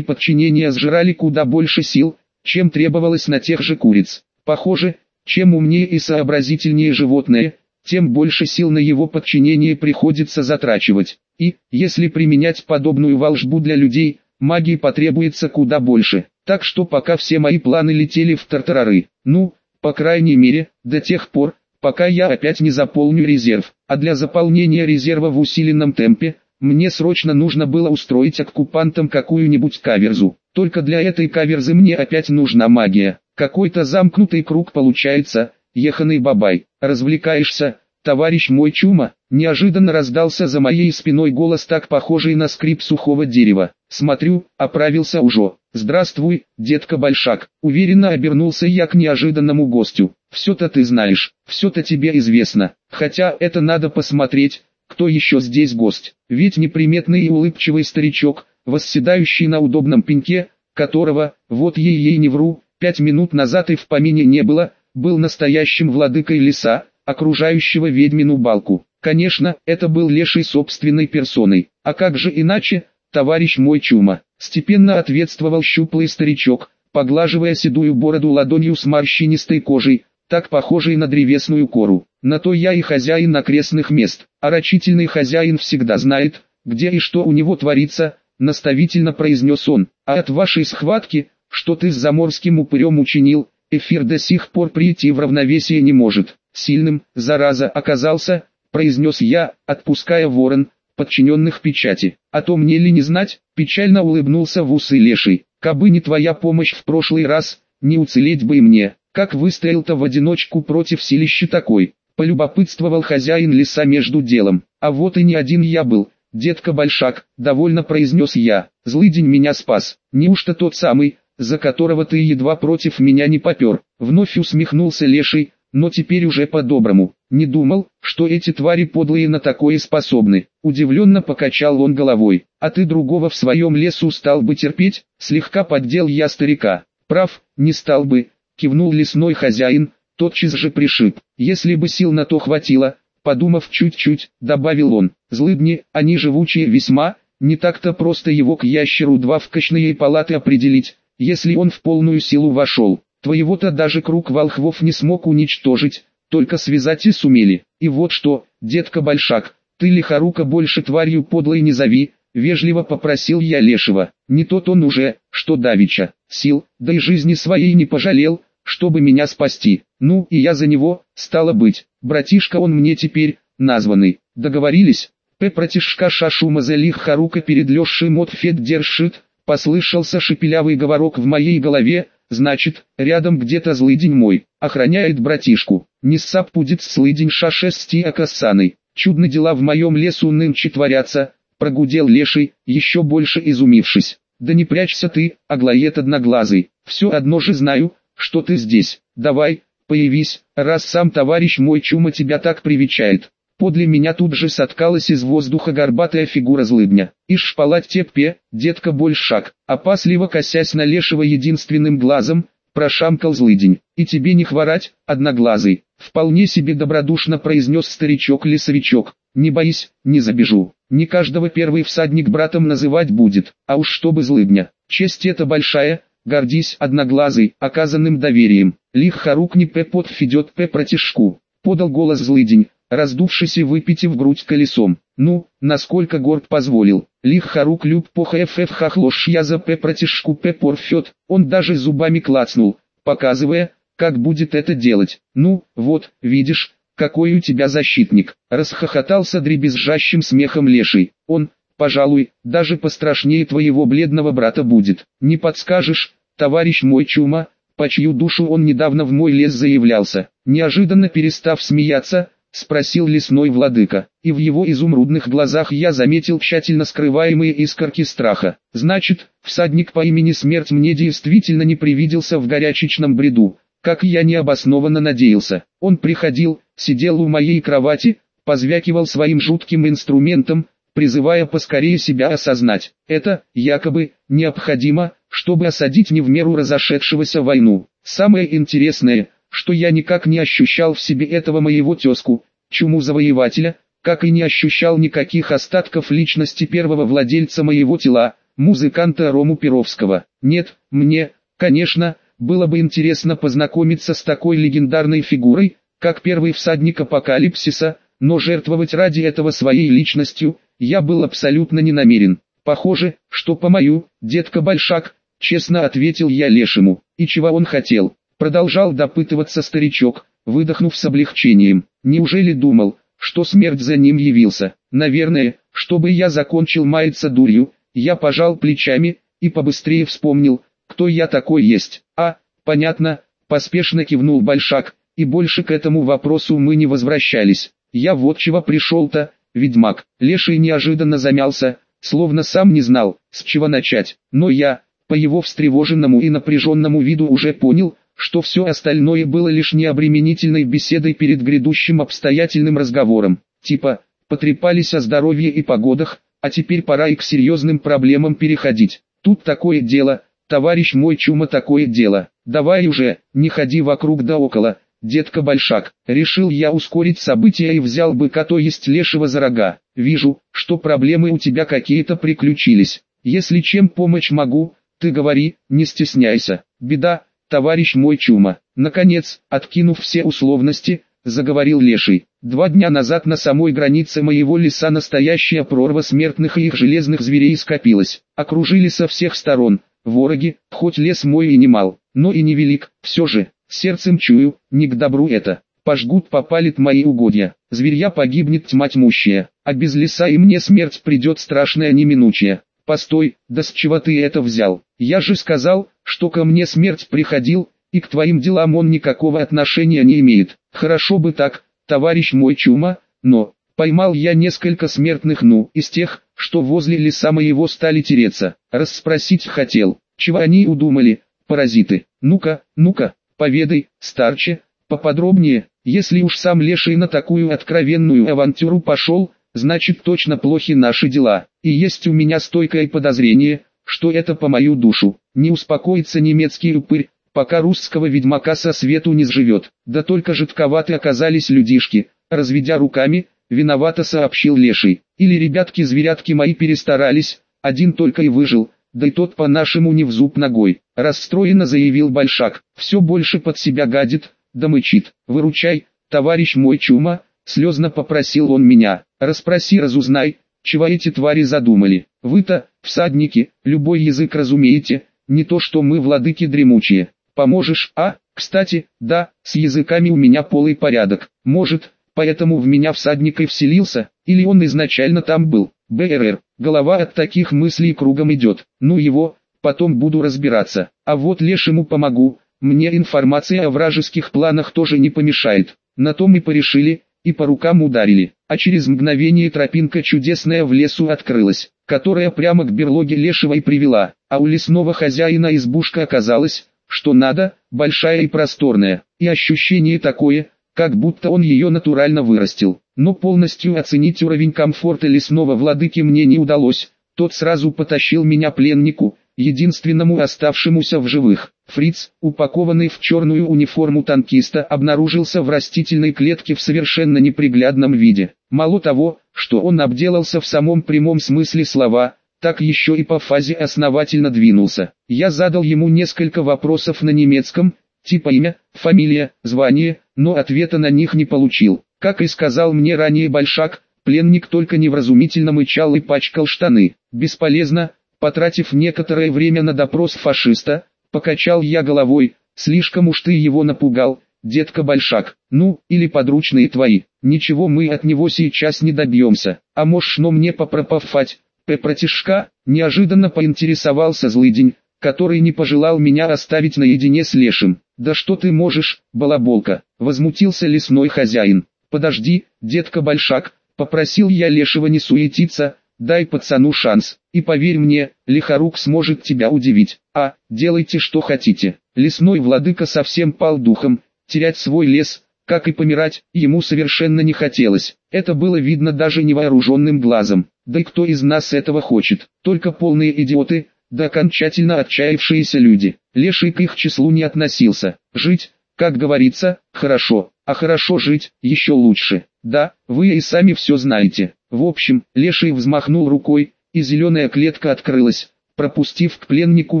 подчинения сжирали куда больше сил, чем требовалось на тех же куриц. Похоже, чем умнее и сообразительнее животное, тем больше сил на его подчинение приходится затрачивать. И, если применять подобную волшбу для людей, магии потребуется куда больше. Так что пока все мои планы летели в тартарары, ну, по крайней мере, до тех пор, пока я опять не заполню резерв. А для заполнения резерва в усиленном темпе, мне срочно нужно было устроить оккупантам какую-нибудь каверзу. Только для этой каверзы мне опять нужна магия. Какой-то замкнутый круг получается, еханый бабай. Развлекаешься, товарищ мой чума, неожиданно раздался за моей спиной голос так похожий на скрип сухого дерева. Смотрю, оправился уже. Здравствуй, детка Большак. Уверенно обернулся я к неожиданному гостю. Все-то ты знаешь, все-то тебе известно. Хотя это надо посмотреть, кто еще здесь гость. Ведь неприметный и улыбчивый старичок, восседающий на удобном пеньке, которого, вот ей-ей не вру, пять минут назад и в помине не было, был настоящим владыкой леса, окружающего ведьмину балку. Конечно, это был леший собственной персоной. А как же иначе, товарищ мой чума, степенно ответствовал щуплый старичок, поглаживая седую бороду ладонью с морщинистой кожей, так похожей на древесную кору. На то я и хозяин окрестных мест, а рачительный хозяин всегда знает, где и что у него творится, наставительно произнес он. А от вашей схватки, что ты с заморским упырем учинил, эфир до сих пор прийти в равновесие не может. Сильным, зараза, оказался, произнес я, отпуская ворон, подчиненных печати. А то мне ли не знать, печально улыбнулся в усы леший. Кабы не твоя помощь в прошлый раз, не уцелеть бы и мне. Как выстоял-то в одиночку против силища такой? Полюбопытствовал хозяин леса между делом. А вот и не один я был, детка Большак, довольно произнес я. Злый день меня спас. Неужто тот самый, за которого ты едва против меня не попер? Вновь усмехнулся леший, но теперь уже по-доброму. Не думал, что эти твари подлые на такое способны. Удивленно покачал он головой. А ты другого в своем лесу стал бы терпеть? Слегка поддел я старика. Прав, не стал бы, кивнул лесной хозяин, тотчас же пришиб. Если бы сил на то хватило, подумав чуть-чуть, добавил он. Злыдни, они живучие весьма, не так-то просто его к ящеру два в кочные палаты определить, если он в полную силу вошел. Твоего-то даже круг волхвов не смог уничтожить, только связать и сумели. И вот что, детка Большак, ты лихорука больше тварью подлой не зови, вежливо попросил я Лешего. Не тот он уже, что давича, сил, да и жизни своей не пожалел, чтобы меня спасти. Ну и я за него, стало быть, братишка он мне теперь, названный. Договорились? П. Протишка шашума залих харука перед Лешей мод фет держит, послышался шепелявый говорок в моей голове, Значит, рядом где-то злыдень мой, охраняет братишку. Не сап будет слыдень шашести акасаной. Чудны дела в моем лесу нынче творятся, прогудел леший, еще больше изумившись. Да не прячься ты, аглоед одноглазый, все одно же знаю, что ты здесь. Давай, появись, раз сам товарищ мой чума тебя так привечает. Подле меня тут же соткалась из воздуха горбатая фигура злыдня. Ишь шпалать теппе, детка большак, опасливо косясь на лешего единственным глазом, прошамкал злыдень. И тебе не хворать, одноглазый, вполне себе добродушно произнес старичок-лесовичок. Не боись, не забежу. Не каждого первый всадник братом называть будет, а уж чтобы злыдня. Честь эта большая, гордись, одноглазый, оказанным доверием. Лих харук не пе под фидет пе протишку. Подал голос злыдень, раздувшись и выпитив грудь колесом. Ну, насколько горд позволил. Лих харук люб по хфф хахлош я за п протишку п порфет. Он даже зубами клацнул, показывая, как будет это делать. Ну, вот, видишь, какой у тебя защитник. Расхохотался дребезжащим смехом леший. Он, пожалуй, даже пострашнее твоего бледного брата будет. Не подскажешь, товарищ мой чума, по чью душу он недавно в мой лес заявлялся. Неожиданно перестав смеяться, спросил лесной владыка, и в его изумрудных глазах я заметил тщательно скрываемые искорки страха. Значит, всадник по имени Смерть мне действительно не привиделся в горячечном бреду, как я необоснованно надеялся. Он приходил, сидел у моей кровати, позвякивал своим жутким инструментом, призывая поскорее себя осознать. Это, якобы, необходимо, чтобы осадить не в меру разошедшегося войну. Самое интересное, что я никак не ощущал в себе этого моего тезку, чуму завоевателя, как и не ощущал никаких остатков личности первого владельца моего тела, музыканта Рому Перовского. Нет, мне, конечно, было бы интересно познакомиться с такой легендарной фигурой, как первый всадник апокалипсиса, но жертвовать ради этого своей личностью, я был абсолютно не намерен. Похоже, что по мою, детка Большак, честно ответил я лешему, и чего он хотел. Продолжал допытываться старичок, выдохнув с облегчением. Неужели думал, что смерть за ним явился? Наверное, чтобы я закончил маяться дурью, я пожал плечами, и побыстрее вспомнил, кто я такой есть. А, понятно, поспешно кивнул Большак, и больше к этому вопросу мы не возвращались. Я вот чего пришел-то, ведьмак. Леший неожиданно замялся, словно сам не знал, с чего начать. Но я, по его встревоженному и напряженному виду уже понял, что все остальное было лишь необременительной беседой перед грядущим обстоятельным разговором. Типа, потрепались о здоровье и погодах, а теперь пора и к серьезным проблемам переходить. Тут такое дело, товарищ мой чума такое дело. Давай уже, не ходи вокруг да около, детка Большак. Решил я ускорить события и взял быка то есть лешего за рога. Вижу, что проблемы у тебя какие-то приключились. Если чем помочь могу, ты говори, не стесняйся. Беда, товарищ мой чума. Наконец, откинув все условности, заговорил Леший. Два дня назад на самой границе моего леса настоящая прорва смертных и их железных зверей скопилась. Окружили со всех сторон. Вороги, хоть лес мой и не мал, но и невелик, все же, сердцем чую, не к добру это. Пожгут попалит мои угодья, зверья погибнет тьма тьмущая, а без леса и мне смерть придет страшная неминучая. Постой, да с чего ты это взял? Я же сказал, что ко мне смерть приходил, и к твоим делам он никакого отношения не имеет. Хорошо бы так, товарищ мой чума, но, поймал я несколько смертных ну, из тех, что возле леса моего стали тереться. Расспросить хотел, чего они удумали, паразиты. Ну-ка, ну-ка, поведай, старче, поподробнее, если уж сам леший на такую откровенную авантюру пошел, значит точно плохи наши дела, и есть у меня стойкое подозрение, что это по мою душу. Не успокоится немецкий упырь, пока русского ведьмака со свету не сживет. Да только жидковаты оказались людишки, разведя руками, виновато сообщил Леший. Или ребятки-зверятки мои перестарались, один только и выжил, да и тот по-нашему не в зуб ногой. Расстроенно заявил Большак, все больше под себя гадит, да мычит. Выручай, товарищ мой чума, слезно попросил он меня. Расспроси, разузнай, чего эти твари задумали. Вы-то, всадники, любой язык разумеете, не то что мы владыки дремучие. Поможешь, а? Кстати, да, с языками у меня полный порядок. Может, поэтому в меня всадник и вселился, или он изначально там был. БРР, голова от таких мыслей кругом идет. Ну его, потом буду разбираться. А вот лешему помогу, мне информация о вражеских планах тоже не помешает. На том и порешили, и по рукам ударили, а через мгновение тропинка чудесная в лесу открылась, которая прямо к берлоге лешего и привела, а у лесного хозяина избушка оказалась, что надо, большая и просторная, и ощущение такое, как будто он ее натурально вырастил. Но полностью оценить уровень комфорта лесного владыки мне не удалось, тот сразу потащил меня пленнику, единственному оставшемуся в живых. Фриц, упакованный в черную униформу танкиста, обнаружился в растительной клетке в совершенно неприглядном виде. Мало того, что он обделался в самом прямом смысле слова, так еще и по фазе основательно двинулся. Я задал ему несколько вопросов на немецком, типа имя, фамилия, звание, но ответа на них не получил. Как и сказал мне ранее Большак, пленник только невразумительно мычал и пачкал штаны. Бесполезно, потратив некоторое время на допрос фашиста, Покачал я головой, слишком уж ты его напугал, детка Большак. Ну, или подручные твои. Ничего мы от него сейчас не добьемся. А можешь но мне попропафать. Пепратишка, неожиданно поинтересовался злыдень, который не пожелал меня оставить наедине с лешим. «Да что ты можешь, балаболка!» — возмутился лесной хозяин. «Подожди, детка Большак!» — попросил я лешего не суетиться, Дай пацану шанс, и поверь мне, лихорук сможет тебя удивить. А, делайте что хотите. Лесной владыка совсем пал духом, терять свой лес, как и помирать, ему совершенно не хотелось. Это было видно даже невооруженным глазом. Да и кто из нас этого хочет? Только полные идиоты, да окончательно отчаявшиеся люди. Леший к их числу не относился. Жить, как говорится, хорошо, а хорошо жить, еще лучше. Да, вы и сами все знаете. В общем, Леший взмахнул рукой, и зеленая клетка открылась, пропустив к пленнику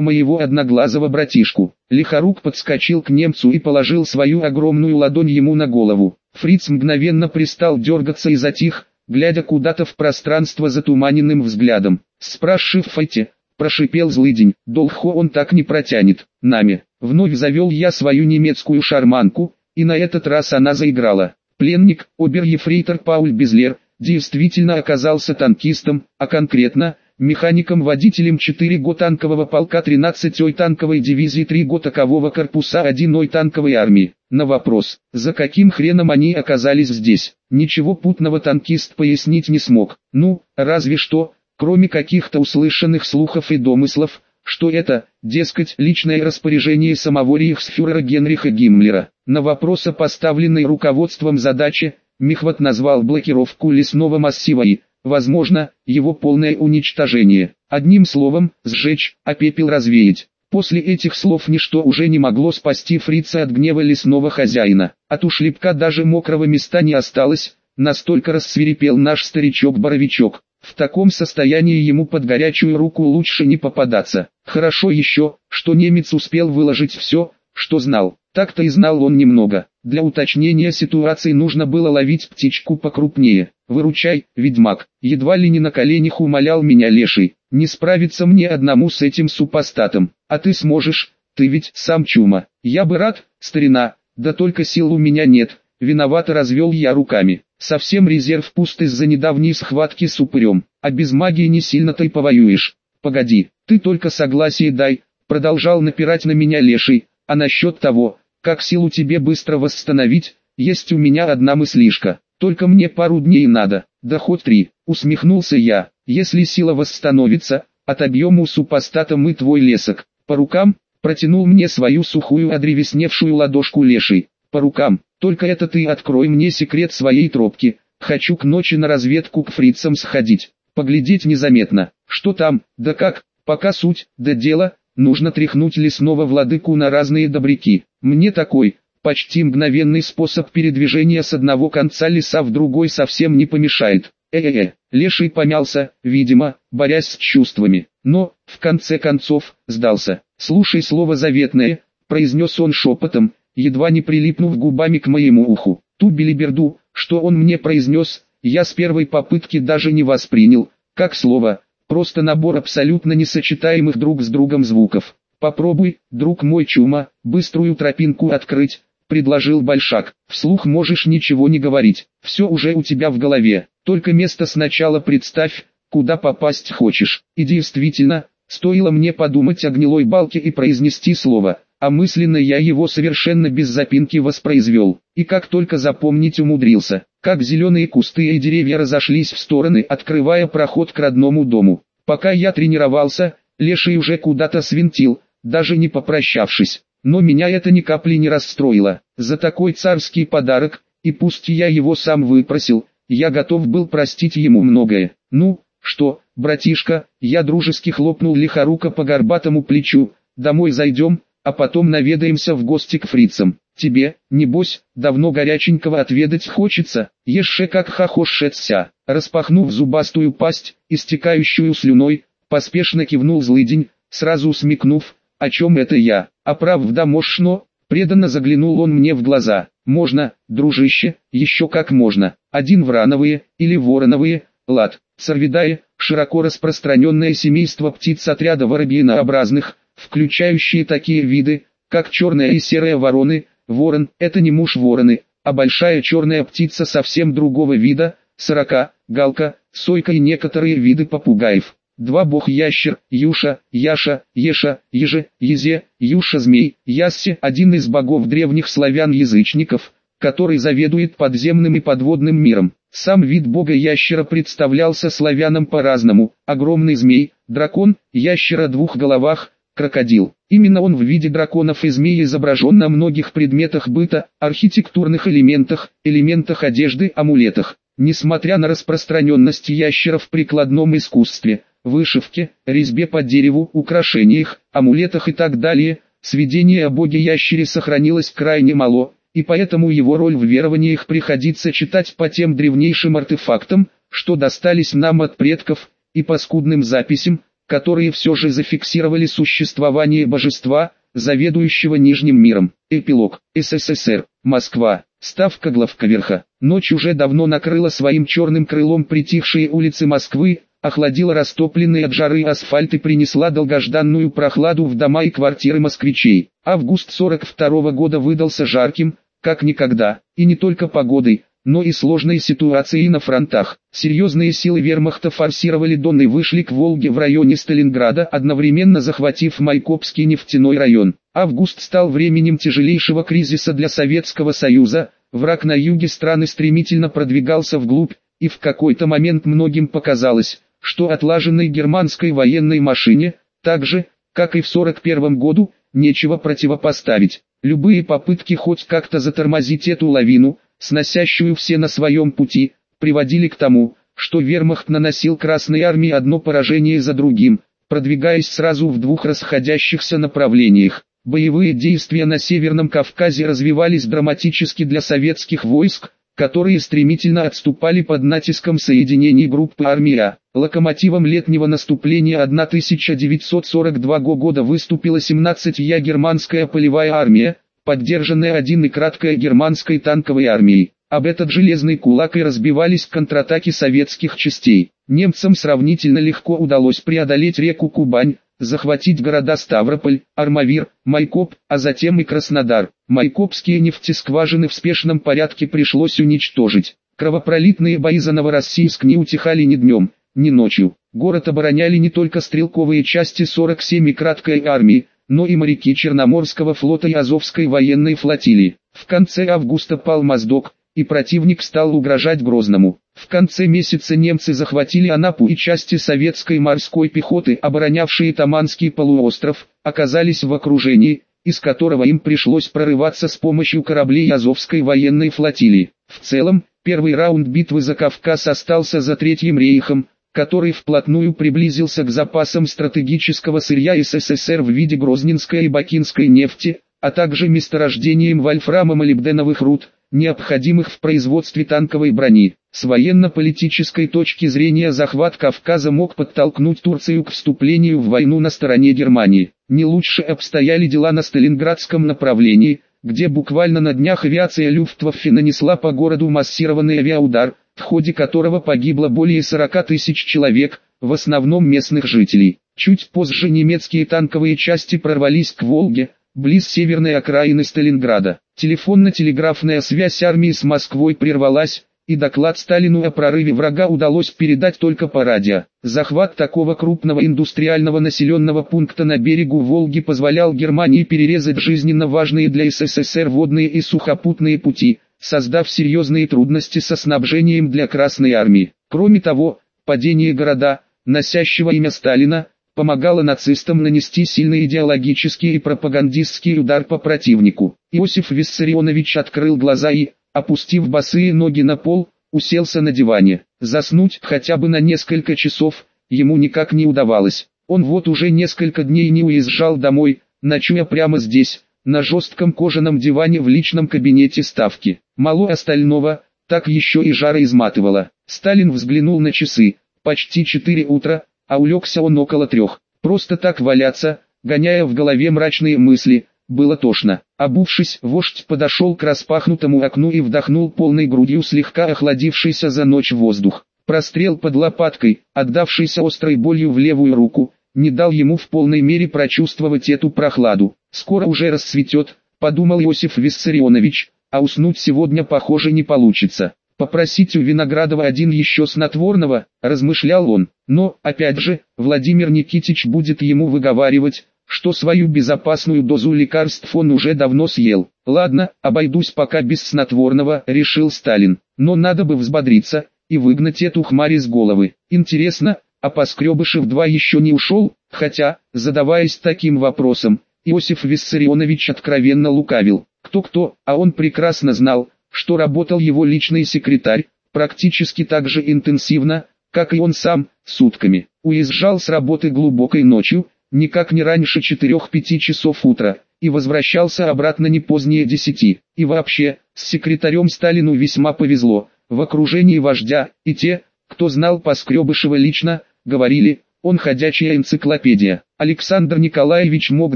моего одноглазого братишку. Лихорук подскочил к немцу и положил свою огромную ладонь ему на голову. Фриц мгновенно пристал дергаться и затих, глядя куда-то в пространство затуманенным взглядом. «Спрашивайте», — прошипел злыдень, — «долго он так не протянет, нами». Вновь завел я свою немецкую шарманку, и на этот раз она заиграла. Пленник, обер-ефрейтор Пауль Безлер, действительно оказался танкистом, а конкретно, механиком-водителем 4 го танкового полка 13-й танковой дивизии 3 го такового корпуса 1-й танковой армии. На вопрос, за каким хреном они оказались здесь, ничего путного танкист пояснить не смог. Ну, разве что, кроме каких-то услышанных слухов и домыслов, что это, дескать, личное распоряжение самого рейхсфюрера Генриха Гиммлера. На вопросы, поставленные руководством задачи, Михват назвал блокировку лесного массива и, возможно, его полное уничтожение. Одним словом, сжечь, а пепел развеять. После этих слов ничто уже не могло спасти фрица от гнева лесного хозяина. От ушлепка даже мокрого места не осталось, настолько рассверепел наш старичок-боровичок. В таком состоянии ему под горячую руку лучше не попадаться. Хорошо еще, что немец успел выложить все, что знал. Так-то и знал он немного. Для уточнения ситуации нужно было ловить птичку покрупнее. «Выручай, ведьмак!» Едва ли не на коленях умолял меня леший. «Не справиться мне одному с этим супостатом. А ты сможешь, ты ведь сам чума. Я бы рад, старина, да только сил у меня нет». Виновато развел я руками. Совсем резерв пуст из-за недавней схватки с упырем. А без магии не сильно-то повоюешь. Погоди, ты только согласие дай. Продолжал напирать на меня леший. А насчет того, как силу тебе быстро восстановить, есть у меня одна мыслишка. Только мне пару дней надо, да хоть три, усмехнулся я. Если сила восстановится, отобьем у супостата мы твой лесок. По рукам, протянул мне свою сухую одревесневшую ладошку леший. По рукам, только это ты открой мне секрет своей тропки. Хочу к ночи на разведку к фрицам сходить, поглядеть незаметно, что там, да как, пока суть, да дело, Нужно тряхнуть лесного владыку на разные добряки. Мне такой, почти мгновенный способ передвижения с одного конца леса в другой совсем не помешает. Э-э-э, леший помялся, видимо, борясь с чувствами, но, в конце концов, сдался. «Слушай слово заветное», — произнес он шепотом, едва не прилипнув губами к моему уху. Ту билиберду, что он мне произнес, я с первой попытки даже не воспринял, как слово, Просто набор абсолютно несочетаемых друг с другом звуков. Попробуй, друг мой чума, быструю тропинку открыть, предложил Большак. Вслух можешь ничего не говорить, все уже у тебя в голове, только место сначала представь, куда попасть хочешь. И действительно, стоило мне подумать о гнилой балке и произнести слово, а мысленно я его совершенно без запинки воспроизвел, и как только запомнить умудрился, как зеленые кусты и деревья разошлись в стороны, открывая проход к родному дому. Пока я тренировался, леший уже куда-то свинтил, даже не попрощавшись, но меня это ни капли не расстроило, за такой царский подарок, и пусть я его сам выпросил, я готов был простить ему многое. Ну, что, братишка, я дружески хлопнул лихорука по горбатому плечу, домой зайдем, а потом наведаемся в гости к фрицам. Тебе, небось, давно горяченького отведать хочется, ешьше как хохошется. Распахнув зубастую пасть, истекающую слюной, поспешно кивнул злыдень, сразу смекнув, о чем это я. А правда мощно, преданно заглянул он мне в глаза. Можно, дружище, еще как можно. Один врановые, или вороновые, лад, сорвидая, широко распространенное семейство птиц отряда воробьинообразных, включающие такие виды, как черная и серая вороны, ворон – это не муж вороны, а большая черная птица совсем другого вида, сорока, галка, сойка и некоторые виды попугаев. Два бог-ящер, Юша, Яша, Еша, Еже, Езе, Юша-змей, Яссе – один из богов древних славян-язычников, который заведует подземным и подводным миром. Сам вид бога-ящера представлялся славянам по-разному, огромный змей, дракон, ящер о двух головах, крокодил. Именно он в виде драконов и змей изображен на многих предметах быта, архитектурных элементах, элементах одежды, амулетах. Несмотря на распространенность ящеров в прикладном искусстве, вышивке, резьбе по дереву, украшениях, амулетах и так далее, сведения о боге-ящере сохранилось крайне мало, и поэтому его роль в верованиях приходится читать по тем древнейшим артефактам, что достались нам от предков, и по скудным записям, которые все же зафиксировали существование божества, заведующего Нижним миром. Эпилог. СССР. Москва. Ставка главковерха. Ночь уже давно накрыла своим черным крылом притихшие улицы Москвы, охладила растопленный от жары асфальт и принесла долгожданную прохладу в дома и квартиры москвичей. Август 42 -го года выдался жарким, как никогда, и не только погодой, но и сложной ситуацией на фронтах. Серьезные силы вермахта форсировали Дон и вышли к Волге в районе Сталинграда, одновременно захватив Майкопский нефтяной район. Август стал временем тяжелейшего кризиса для Советского Союза, враг на юге страны стремительно продвигался вглубь, и в какой-то момент многим показалось, что отлаженной германской военной машине, так же, как и в 41 году, нечего противопоставить. Любые попытки хоть как-то затормозить эту лавину – сносящую все на своем пути, приводили к тому, что вермахт наносил Красной Армии одно поражение за другим, продвигаясь сразу в двух расходящихся направлениях. Боевые действия на Северном Кавказе развивались драматически для советских войск, которые стремительно отступали под натиском соединений группы армия. Локомотивом летнего наступления 1942 года выступила 17-я германская полевая армия, поддержанная один и краткой германской танковой армией. Об этот железный кулак и разбивались контратаки советских частей. Немцам сравнительно легко удалось преодолеть реку Кубань, захватить города Ставрополь, Армавир, Майкоп, а затем и Краснодар. Майкопские нефтескважины в спешном порядке пришлось уничтожить. Кровопролитные бои за Новороссийск не утихали ни днем, ни ночью. Город обороняли не только стрелковые части 47-й краткой армии, но и моряки Черноморского флота и Азовской военной флотилии. В конце августа пал Моздок, и противник стал угрожать Грозному. В конце месяца немцы захватили Анапу и части советской морской пехоты, оборонявшие Таманский полуостров, оказались в окружении, из которого им пришлось прорываться с помощью кораблей Азовской военной флотилии. В целом, первый раунд битвы за Кавказ остался за Третьим рейхом, который вплотную приблизился к запасам стратегического сырья СССР в виде грозненской и бакинской нефти, а также месторождением вольфрама молибденовых руд, необходимых в производстве танковой брони. С военно-политической точки зрения захват Кавказа мог подтолкнуть Турцию к вступлению в войну на стороне Германии. Не лучше обстояли дела на Сталинградском направлении, где буквально на днях авиация Люфтваффе нанесла по городу массированный авиаудар, в ходе которого погибло более 40 тысяч человек, в основном местных жителей. Чуть позже немецкие танковые части прорвались к Волге, близ северной окраины Сталинграда. Телефонно-телеграфная связь армии с Москвой прервалась, и доклад Сталину о прорыве врага удалось передать только по радио. Захват такого крупного индустриального населенного пункта на берегу Волги позволял Германии перерезать жизненно важные для СССР водные и сухопутные пути, создав серьезные трудности со снабжением для Красной Армии. Кроме того, падение города, носящего имя Сталина, помогало нацистам нанести сильный идеологический и пропагандистский удар по противнику. Иосиф Виссарионович открыл глаза и, опустив босые ноги на пол, уселся на диване. Заснуть хотя бы на несколько часов, ему никак не удавалось. Он вот уже несколько дней не уезжал домой, ночуя прямо здесь, на жестком кожаном диване в личном кабинете ставки. Мало остального, так еще и жара изматывала. Сталин взглянул на часы, почти 4 утра, а улегся он около трех. Просто так валяться, гоняя в голове мрачные мысли, было тошно. Обувшись, вождь подошел к распахнутому окну и вдохнул полной грудью слегка охладившийся за ночь воздух. Прострел под лопаткой, отдавшийся острой болью в левую руку, не дал ему в полной мере прочувствовать эту прохладу. Скоро уже расцветет, подумал Иосиф Виссарионович, а уснуть сегодня похоже не получится. Попросить у Виноградова один еще снотворного, размышлял он, но, опять же, Владимир Никитич будет ему выговаривать, что свою безопасную дозу лекарств он уже давно съел. Ладно, обойдусь пока без снотворного, решил Сталин, но надо бы взбодриться и выгнать эту хмарь из головы. Интересно, а Поскребышев-2 еще не ушел, хотя, задаваясь таким вопросом, Иосиф Виссарионович откровенно лукавил. Кто-кто, а он прекрасно знал, что работал его личный секретарь, практически так же интенсивно, как и он сам, сутками. Уезжал с работы глубокой ночью, никак не раньше 4-5 часов утра, и возвращался обратно не позднее 10. И вообще, с секретарем Сталину весьма повезло, в окружении вождя, и те, кто знал Поскребышева лично, говорили, он ходячая энциклопедия. Александр Николаевич мог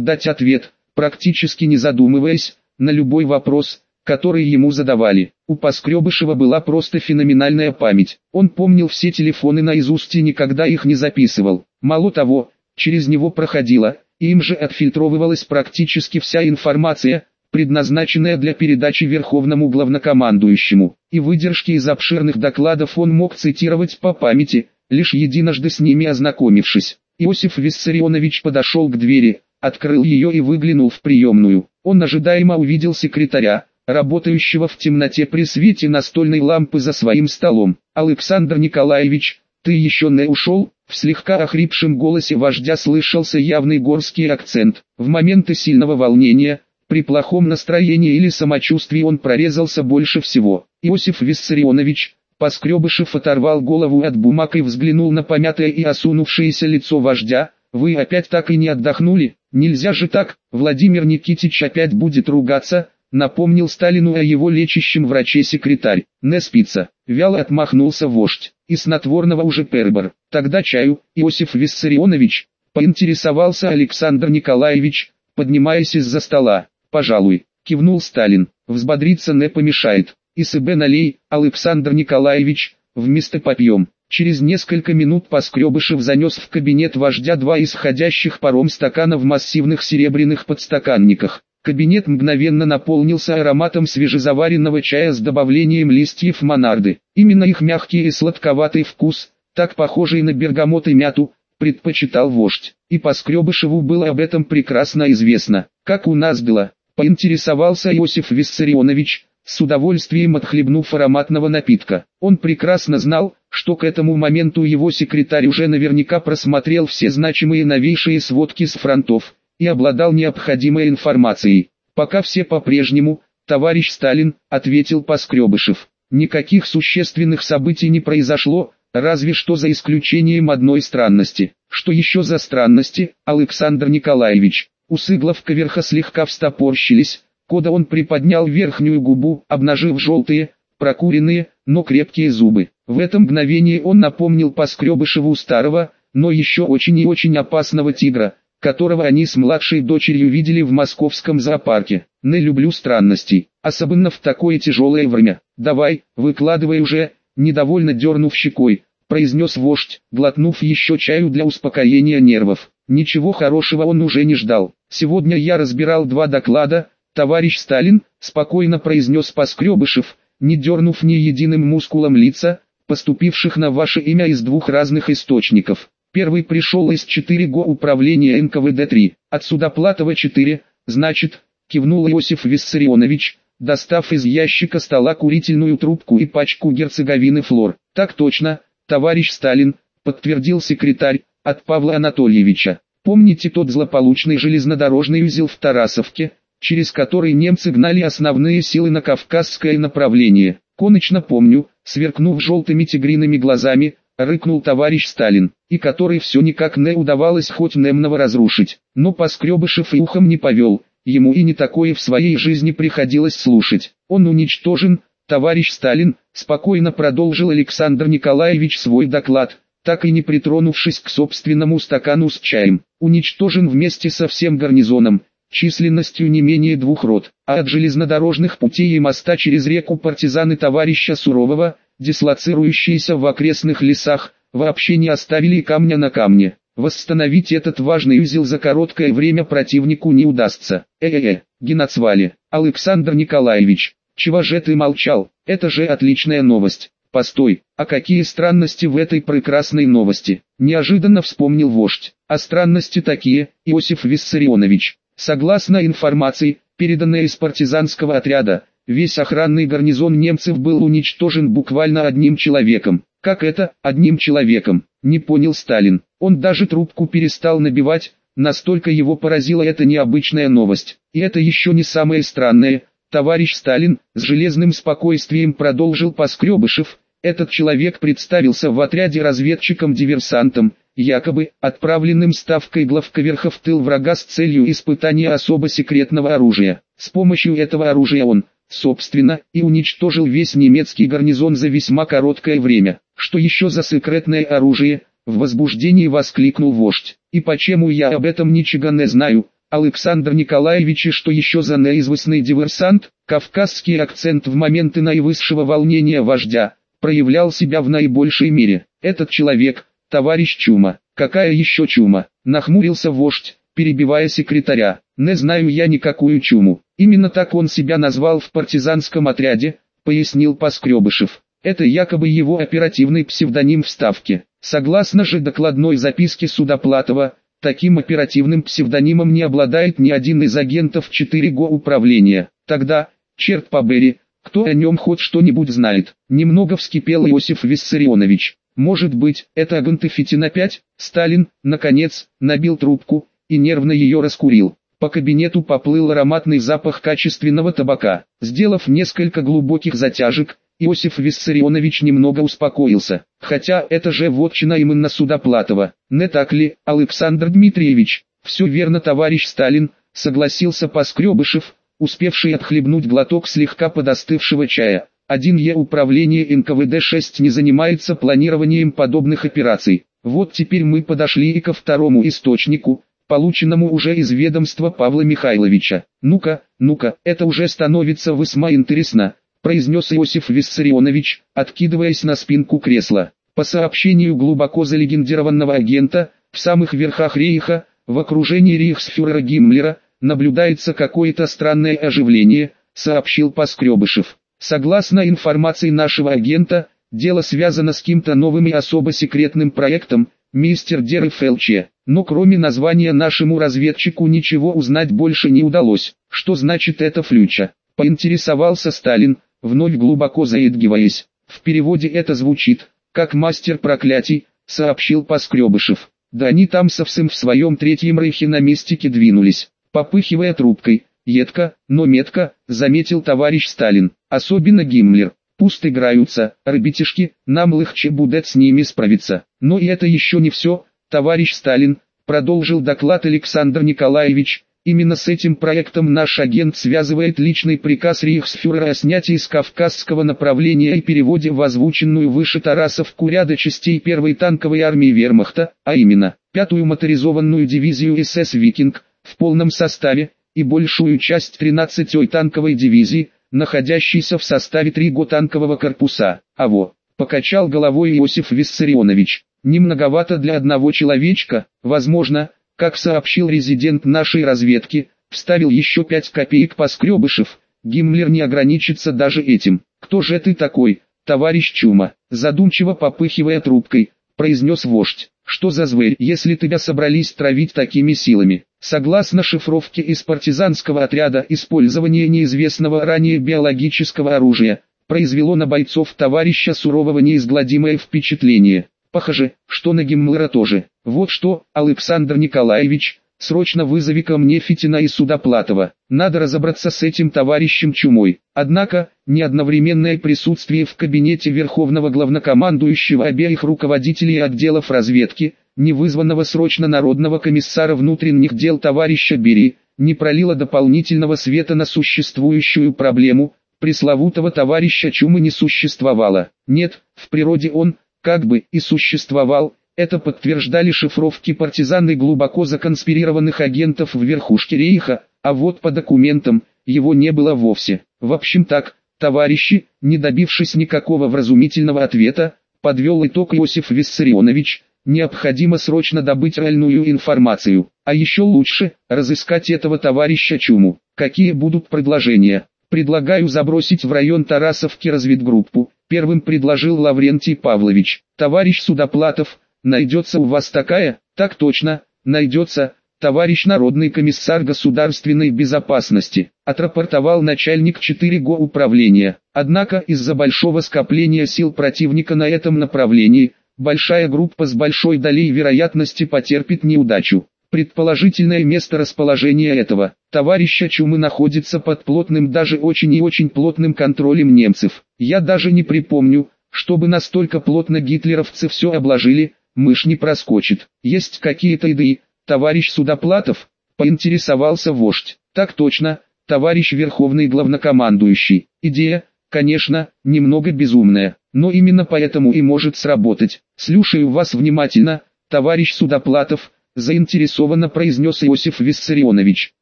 дать ответ, практически не задумываясь, на любой вопрос, который ему задавали. У Поскребышева была просто феноменальная память. Он помнил все телефоны наизусть и никогда их не записывал. Мало того, через него проходила, им же отфильтровывалась практически вся информация, предназначенная для передачи Верховному Главнокомандующему, и выдержки из обширных докладов он мог цитировать по памяти, лишь единожды с ними ознакомившись. Иосиф Виссарионович подошел к двери, открыл ее и выглянул в приемную. Он ожидаемо увидел секретаря, работающего в темноте при свете настольной лампы за своим столом. «Александр Николаевич, ты еще не ушел?» В слегка охрипшем голосе вождя слышался явный горский акцент. В моменты сильного волнения, при плохом настроении или самочувствии он прорезался больше всего. Иосиф Виссарионович, Поскребышев оторвал голову от бумаг и взглянул на помятое и осунувшееся лицо вождя. «Вы опять так и не отдохнули? Нельзя же так, Владимир Никитич опять будет ругаться», напомнил Сталину о его лечащем враче-секретарь. «Не спится», вяло отмахнулся вождь, и снотворного уже перебор. «Тогда чаю, Иосиф Виссарионович», поинтересовался Александр Николаевич, поднимаясь из-за стола. «Пожалуй», кивнул Сталин, взбодриться не помешает. «И себе налей, Александр Николаевич, вместо попьем». Через несколько минут Поскребышев занес в кабинет вождя два исходящих паром стакана в массивных серебряных подстаканниках. Кабинет мгновенно наполнился ароматом свежезаваренного чая с добавлением листьев монарды. Именно их мягкий и сладковатый вкус, так похожий на бергамот и мяту, предпочитал вождь. И Поскребышеву было об этом прекрасно известно. Как у нас было, поинтересовался Иосиф Виссарионович, с удовольствием отхлебнув ароматного напитка. Он прекрасно знал, что к этому моменту его секретарь уже наверняка просмотрел все значимые новейшие сводки с фронтов, и обладал необходимой информацией. Пока все по-прежнему, товарищ Сталин, ответил Поскребышев. Никаких существенных событий не произошло, разве что за исключением одной странности. Что еще за странности, Александр Николаевич? Усы главковерха слегка встопорщились, кода он приподнял верхнюю губу, обнажив желтые, прокуренные, но крепкие зубы. В это мгновение он напомнил Поскребышеву старого, но еще очень и очень опасного тигра, которого они с младшей дочерью видели в московском зоопарке. Не люблю странностей, особенно в такое тяжелое время. Давай, выкладывай уже, недовольно дернув щекой, произнес вождь, глотнув еще чаю для успокоения нервов. Ничего хорошего он уже не ждал. Сегодня я разбирал два доклада, товарищ Сталин, спокойно произнес Поскребышев, не дернув ни единым мускулом лица, поступивших на ваше имя из двух разных источников. Первый пришел из 4 ГО управления НКВД-3, от Судоплатова 4, значит, кивнул Иосиф Виссарионович, достав из ящика стола курительную трубку и пачку герцоговины флор. Так точно, товарищ Сталин, подтвердил секретарь, от Павла Анатольевича. Помните тот злополучный железнодорожный узел в Тарасовке, через который немцы гнали основные силы на Кавказское направление? Конечно помню, сверкнув желтыми тигриными глазами, рыкнул товарищ Сталин, и который все никак не удавалось хоть немного разрушить. Но Поскребышев и ухом не повел, ему и не такое в своей жизни приходилось слушать. Он уничтожен, товарищ Сталин, спокойно продолжил Александр Николаевич свой доклад, так и не притронувшись к собственному стакану с чаем, уничтожен вместе со всем гарнизоном, численностью не менее двух рот, а от железнодорожных путей и моста через реку партизаны товарища Сурового, дислоцирующиеся в окрестных лесах, вообще не оставили камня на камне. Восстановить этот важный узел за короткое время противнику не удастся. Э-э-э, Геноцвали, Александр Николаевич, чего же ты молчал, это же отличная новость. Постой, а какие странности в этой прекрасной новости? Неожиданно вспомнил вождь. А странности такие, Иосиф Виссарионович. Согласно информации, переданной из партизанского отряда, весь охранный гарнизон немцев был уничтожен буквально одним человеком. Как это, одним человеком? Не понял Сталин. Он даже трубку перестал набивать, настолько его поразила эта необычная новость. И это еще не самое странное. Товарищ Сталин, с железным спокойствием продолжил Поскребышев, Этот человек представился в отряде разведчиком-диверсантом, якобы отправленным ставкой главковерха в тыл врага с целью испытания особо секретного оружия. С помощью этого оружия он, собственно, и уничтожил весь немецкий гарнизон за весьма короткое время. Что еще за секретное оружие? В возбуждении воскликнул вождь. И почему я об этом ничего не знаю? Александр Николаевич и что еще за неизвестный диверсант? Кавказский акцент в моменты наивысшего волнения вождя проявлял себя в наибольшей мере. Этот человек, товарищ Чума, какая еще Чума, нахмурился вождь, перебивая секретаря. Не знаю я никакую Чуму. Именно так он себя назвал в партизанском отряде, пояснил Поскребышев. Это якобы его оперативный псевдоним в Ставке. Согласно же докладной записке Судоплатова, таким оперативным псевдонимом не обладает ни один из агентов 4 го управления. Тогда, черт побери, кто о нем хоть что-нибудь знает? Немного вскипел Иосиф Виссарионович. Может быть, это агенты Фитин опять? Сталин, наконец, набил трубку и нервно ее раскурил. По кабинету поплыл ароматный запах качественного табака. Сделав несколько глубоких затяжек, Иосиф Виссарионович немного успокоился. Хотя это же вотчина именно Судоплатова. Не так ли, Александр Дмитриевич? Все верно, товарищ Сталин, согласился Поскребышев, успевший отхлебнуть глоток слегка подостывшего чая. Один Е управление НКВД-6 не занимается планированием подобных операций. Вот теперь мы подошли и ко второму источнику, полученному уже из ведомства Павла Михайловича. Ну-ка, ну-ка, это уже становится весьма интересно, произнес Иосиф Виссарионович, откидываясь на спинку кресла. По сообщению глубоко залегендированного агента, в самых верхах рейха, в окружении рейхсфюрера Гиммлера, наблюдается какое-то странное оживление, сообщил Поскребышев. Согласно информации нашего агента, дело связано с каким-то новым и особо секретным проектом, мистер Дерефелче. Но кроме названия нашему разведчику ничего узнать больше не удалось. Что значит это флюча? Поинтересовался Сталин, вновь глубоко заедгиваясь. В переводе это звучит, как мастер проклятий, сообщил Поскребышев. Да они там совсем в своем третьем рейхе на мистике двинулись. Попыхивая трубкой, едко, но метко, заметил товарищ Сталин, особенно Гиммлер. Пусть играются, ребятишки, нам легче будет с ними справиться. Но и это еще не все, товарищ Сталин, продолжил доклад Александр Николаевич, Именно с этим проектом наш агент связывает личный приказ Рейхсфюрера о снятии с Кавказского направления и переводе в озвученную выше Тарасовку ряда частей первой танковой армии вермахта, а именно, пятую моторизованную дивизию СС «Викинг», в полном составе, и большую часть 13-й танковой дивизии, находящейся в составе 3-го танкового корпуса. А во, покачал головой Иосиф Виссарионович, немноговато для одного человечка, возможно, как сообщил резидент нашей разведки, вставил еще 5 копеек Поскребышев, Гиммлер не ограничится даже этим. «Кто же ты такой, товарищ Чума?» Задумчиво попыхивая трубкой, произнес вождь. «Что за зверь, если тебя собрались травить такими силами?» Согласно шифровке из партизанского отряда, использование неизвестного ранее биологического оружия произвело на бойцов товарища сурового неизгладимое впечатление. Похоже, что на Гиммлера тоже. Вот что, Александр Николаевич, срочно вызови ко мне Фитина и Судоплатова. Надо разобраться с этим товарищем Чумой. Однако, ни одновременное присутствие в кабинете Верховного Главнокомандующего обеих руководителей отделов разведки, не вызванного срочно Народного комиссара внутренних дел товарища Бери, не пролило дополнительного света на существующую проблему, пресловутого товарища Чумы не существовало. Нет, в природе он, как бы, и существовал, это подтверждали шифровки партизан и глубоко законспирированных агентов в верхушке рейха, а вот по документам, его не было вовсе. В общем так, товарищи, не добившись никакого вразумительного ответа, подвел итог Иосиф Виссарионович, необходимо срочно добыть реальную информацию, а еще лучше, разыскать этого товарища Чуму. Какие будут предложения? Предлагаю забросить в район Тарасовки разведгруппу, первым предложил Лаврентий Павлович. Товарищ Судоплатов, найдется у вас такая? Так точно, найдется, товарищ Народный комиссар государственной безопасности, отрапортовал начальник 4 го управления. Однако из-за большого скопления сил противника на этом направлении, большая группа с большой долей вероятности потерпит неудачу. Предположительное место расположения этого товарища Чумы находится под плотным даже очень и очень плотным контролем немцев. Я даже не припомню, чтобы настолько плотно гитлеровцы все обложили, мышь не проскочит. Есть какие-то идеи, товарищ Судоплатов? Поинтересовался вождь. Так точно, товарищ Верховный Главнокомандующий. Идея, конечно, немного безумная, но именно поэтому и может сработать. Слушаю вас внимательно, товарищ Судоплатов, заинтересованно произнес Иосиф Виссарионович.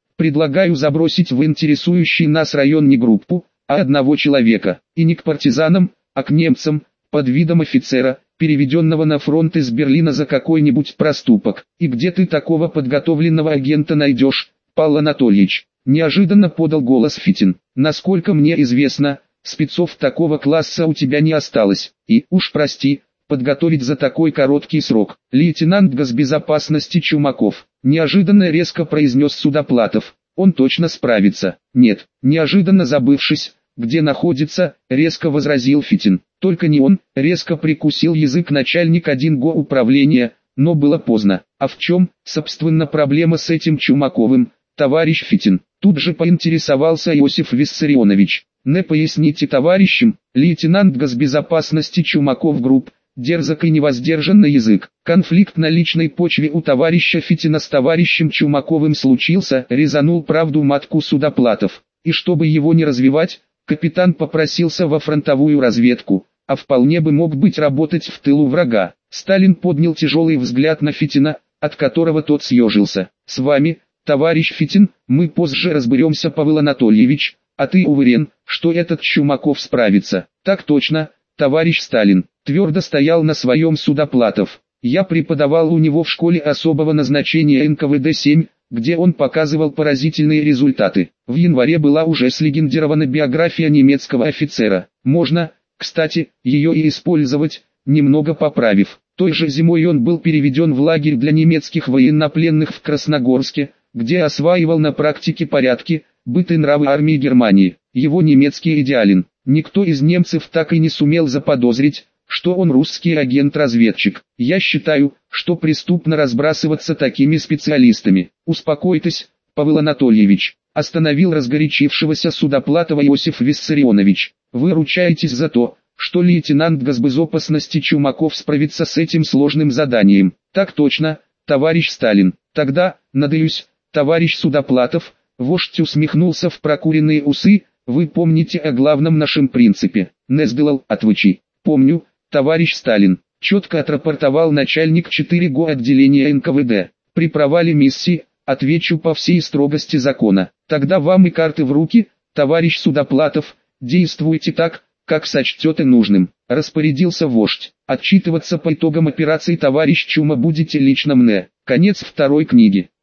Предлагаю забросить в интересующий нас район не группу, а одного человека, и не к партизанам, а к немцам, под видом офицера, переведенного на фронт из Берлина за какой-нибудь проступок. И где ты такого подготовленного агента найдешь, Павел Анатольевич? Неожиданно подал голос Фитин. Насколько мне известно, спецов такого класса у тебя не осталось. И, уж прости, подготовить за такой короткий срок. Лейтенант госбезопасности Чумаков, неожиданно резко произнес Судоплатов. Он точно справится. Нет, неожиданно забывшись, где находится, резко возразил Фитин. Только не он, резко прикусил язык начальник 1ГО управления, но было поздно. А в чем, собственно, проблема с этим Чумаковым, товарищ Фитин? Тут же поинтересовался Иосиф Виссарионович. Не поясните товарищам, лейтенант госбезопасности Чумаков груб, дерзок и невоздержан на язык. Конфликт на личной почве у товарища Фитина с товарищем Чумаковым случился, резанул правду матку Судоплатов. И чтобы его не развивать, Капитан попросился во фронтовую разведку, а вполне бы мог быть работать в тылу врага. Сталин поднял тяжелый взгляд на Фитина, от которого тот съежился. «С вами, товарищ Фитин, мы позже разберемся, Павел Анатольевич, а ты уверен, что этот Чумаков справится?» «Так точно, товарищ Сталин», твердо стоял на своем Судоплатов. «Я преподавал у него в школе особого назначения НКВД-7, где он показывал поразительные результаты. В январе была уже слегендирована биография немецкого офицера. Можно, кстати, ее и использовать, немного поправив. Той же зимой он был переведен в лагерь для немецких военнопленных в Красногорске, где осваивал на практике порядки, быт и нравы армии Германии. Его немецкий идеален. Никто из немцев так и не сумел заподозрить, что он русский агент-разведчик. Я считаю, что преступно разбрасываться такими специалистами. Успокойтесь, Павел Анатольевич, остановил разгорячившегося Судоплатова Иосиф Виссарионович. Вы ручаетесь за то, что лейтенант госбезопасности Чумаков справится с этим сложным заданием. Так точно, товарищ Сталин. Тогда, надеюсь, товарищ Судоплатов, вождь усмехнулся в прокуренные усы, вы помните о главном нашем принципе. Не сделал, отвычи. Помню, товарищ Сталин, четко отрапортовал начальник 4 ГО отделения НКВД. При провале миссии, отвечу по всей строгости закона. Тогда вам и карты в руки, товарищ Судоплатов, действуйте так, как сочтете нужным. Распорядился вождь. Отчитываться по итогам операции товарищ Чума будете лично мне. Конец второй книги.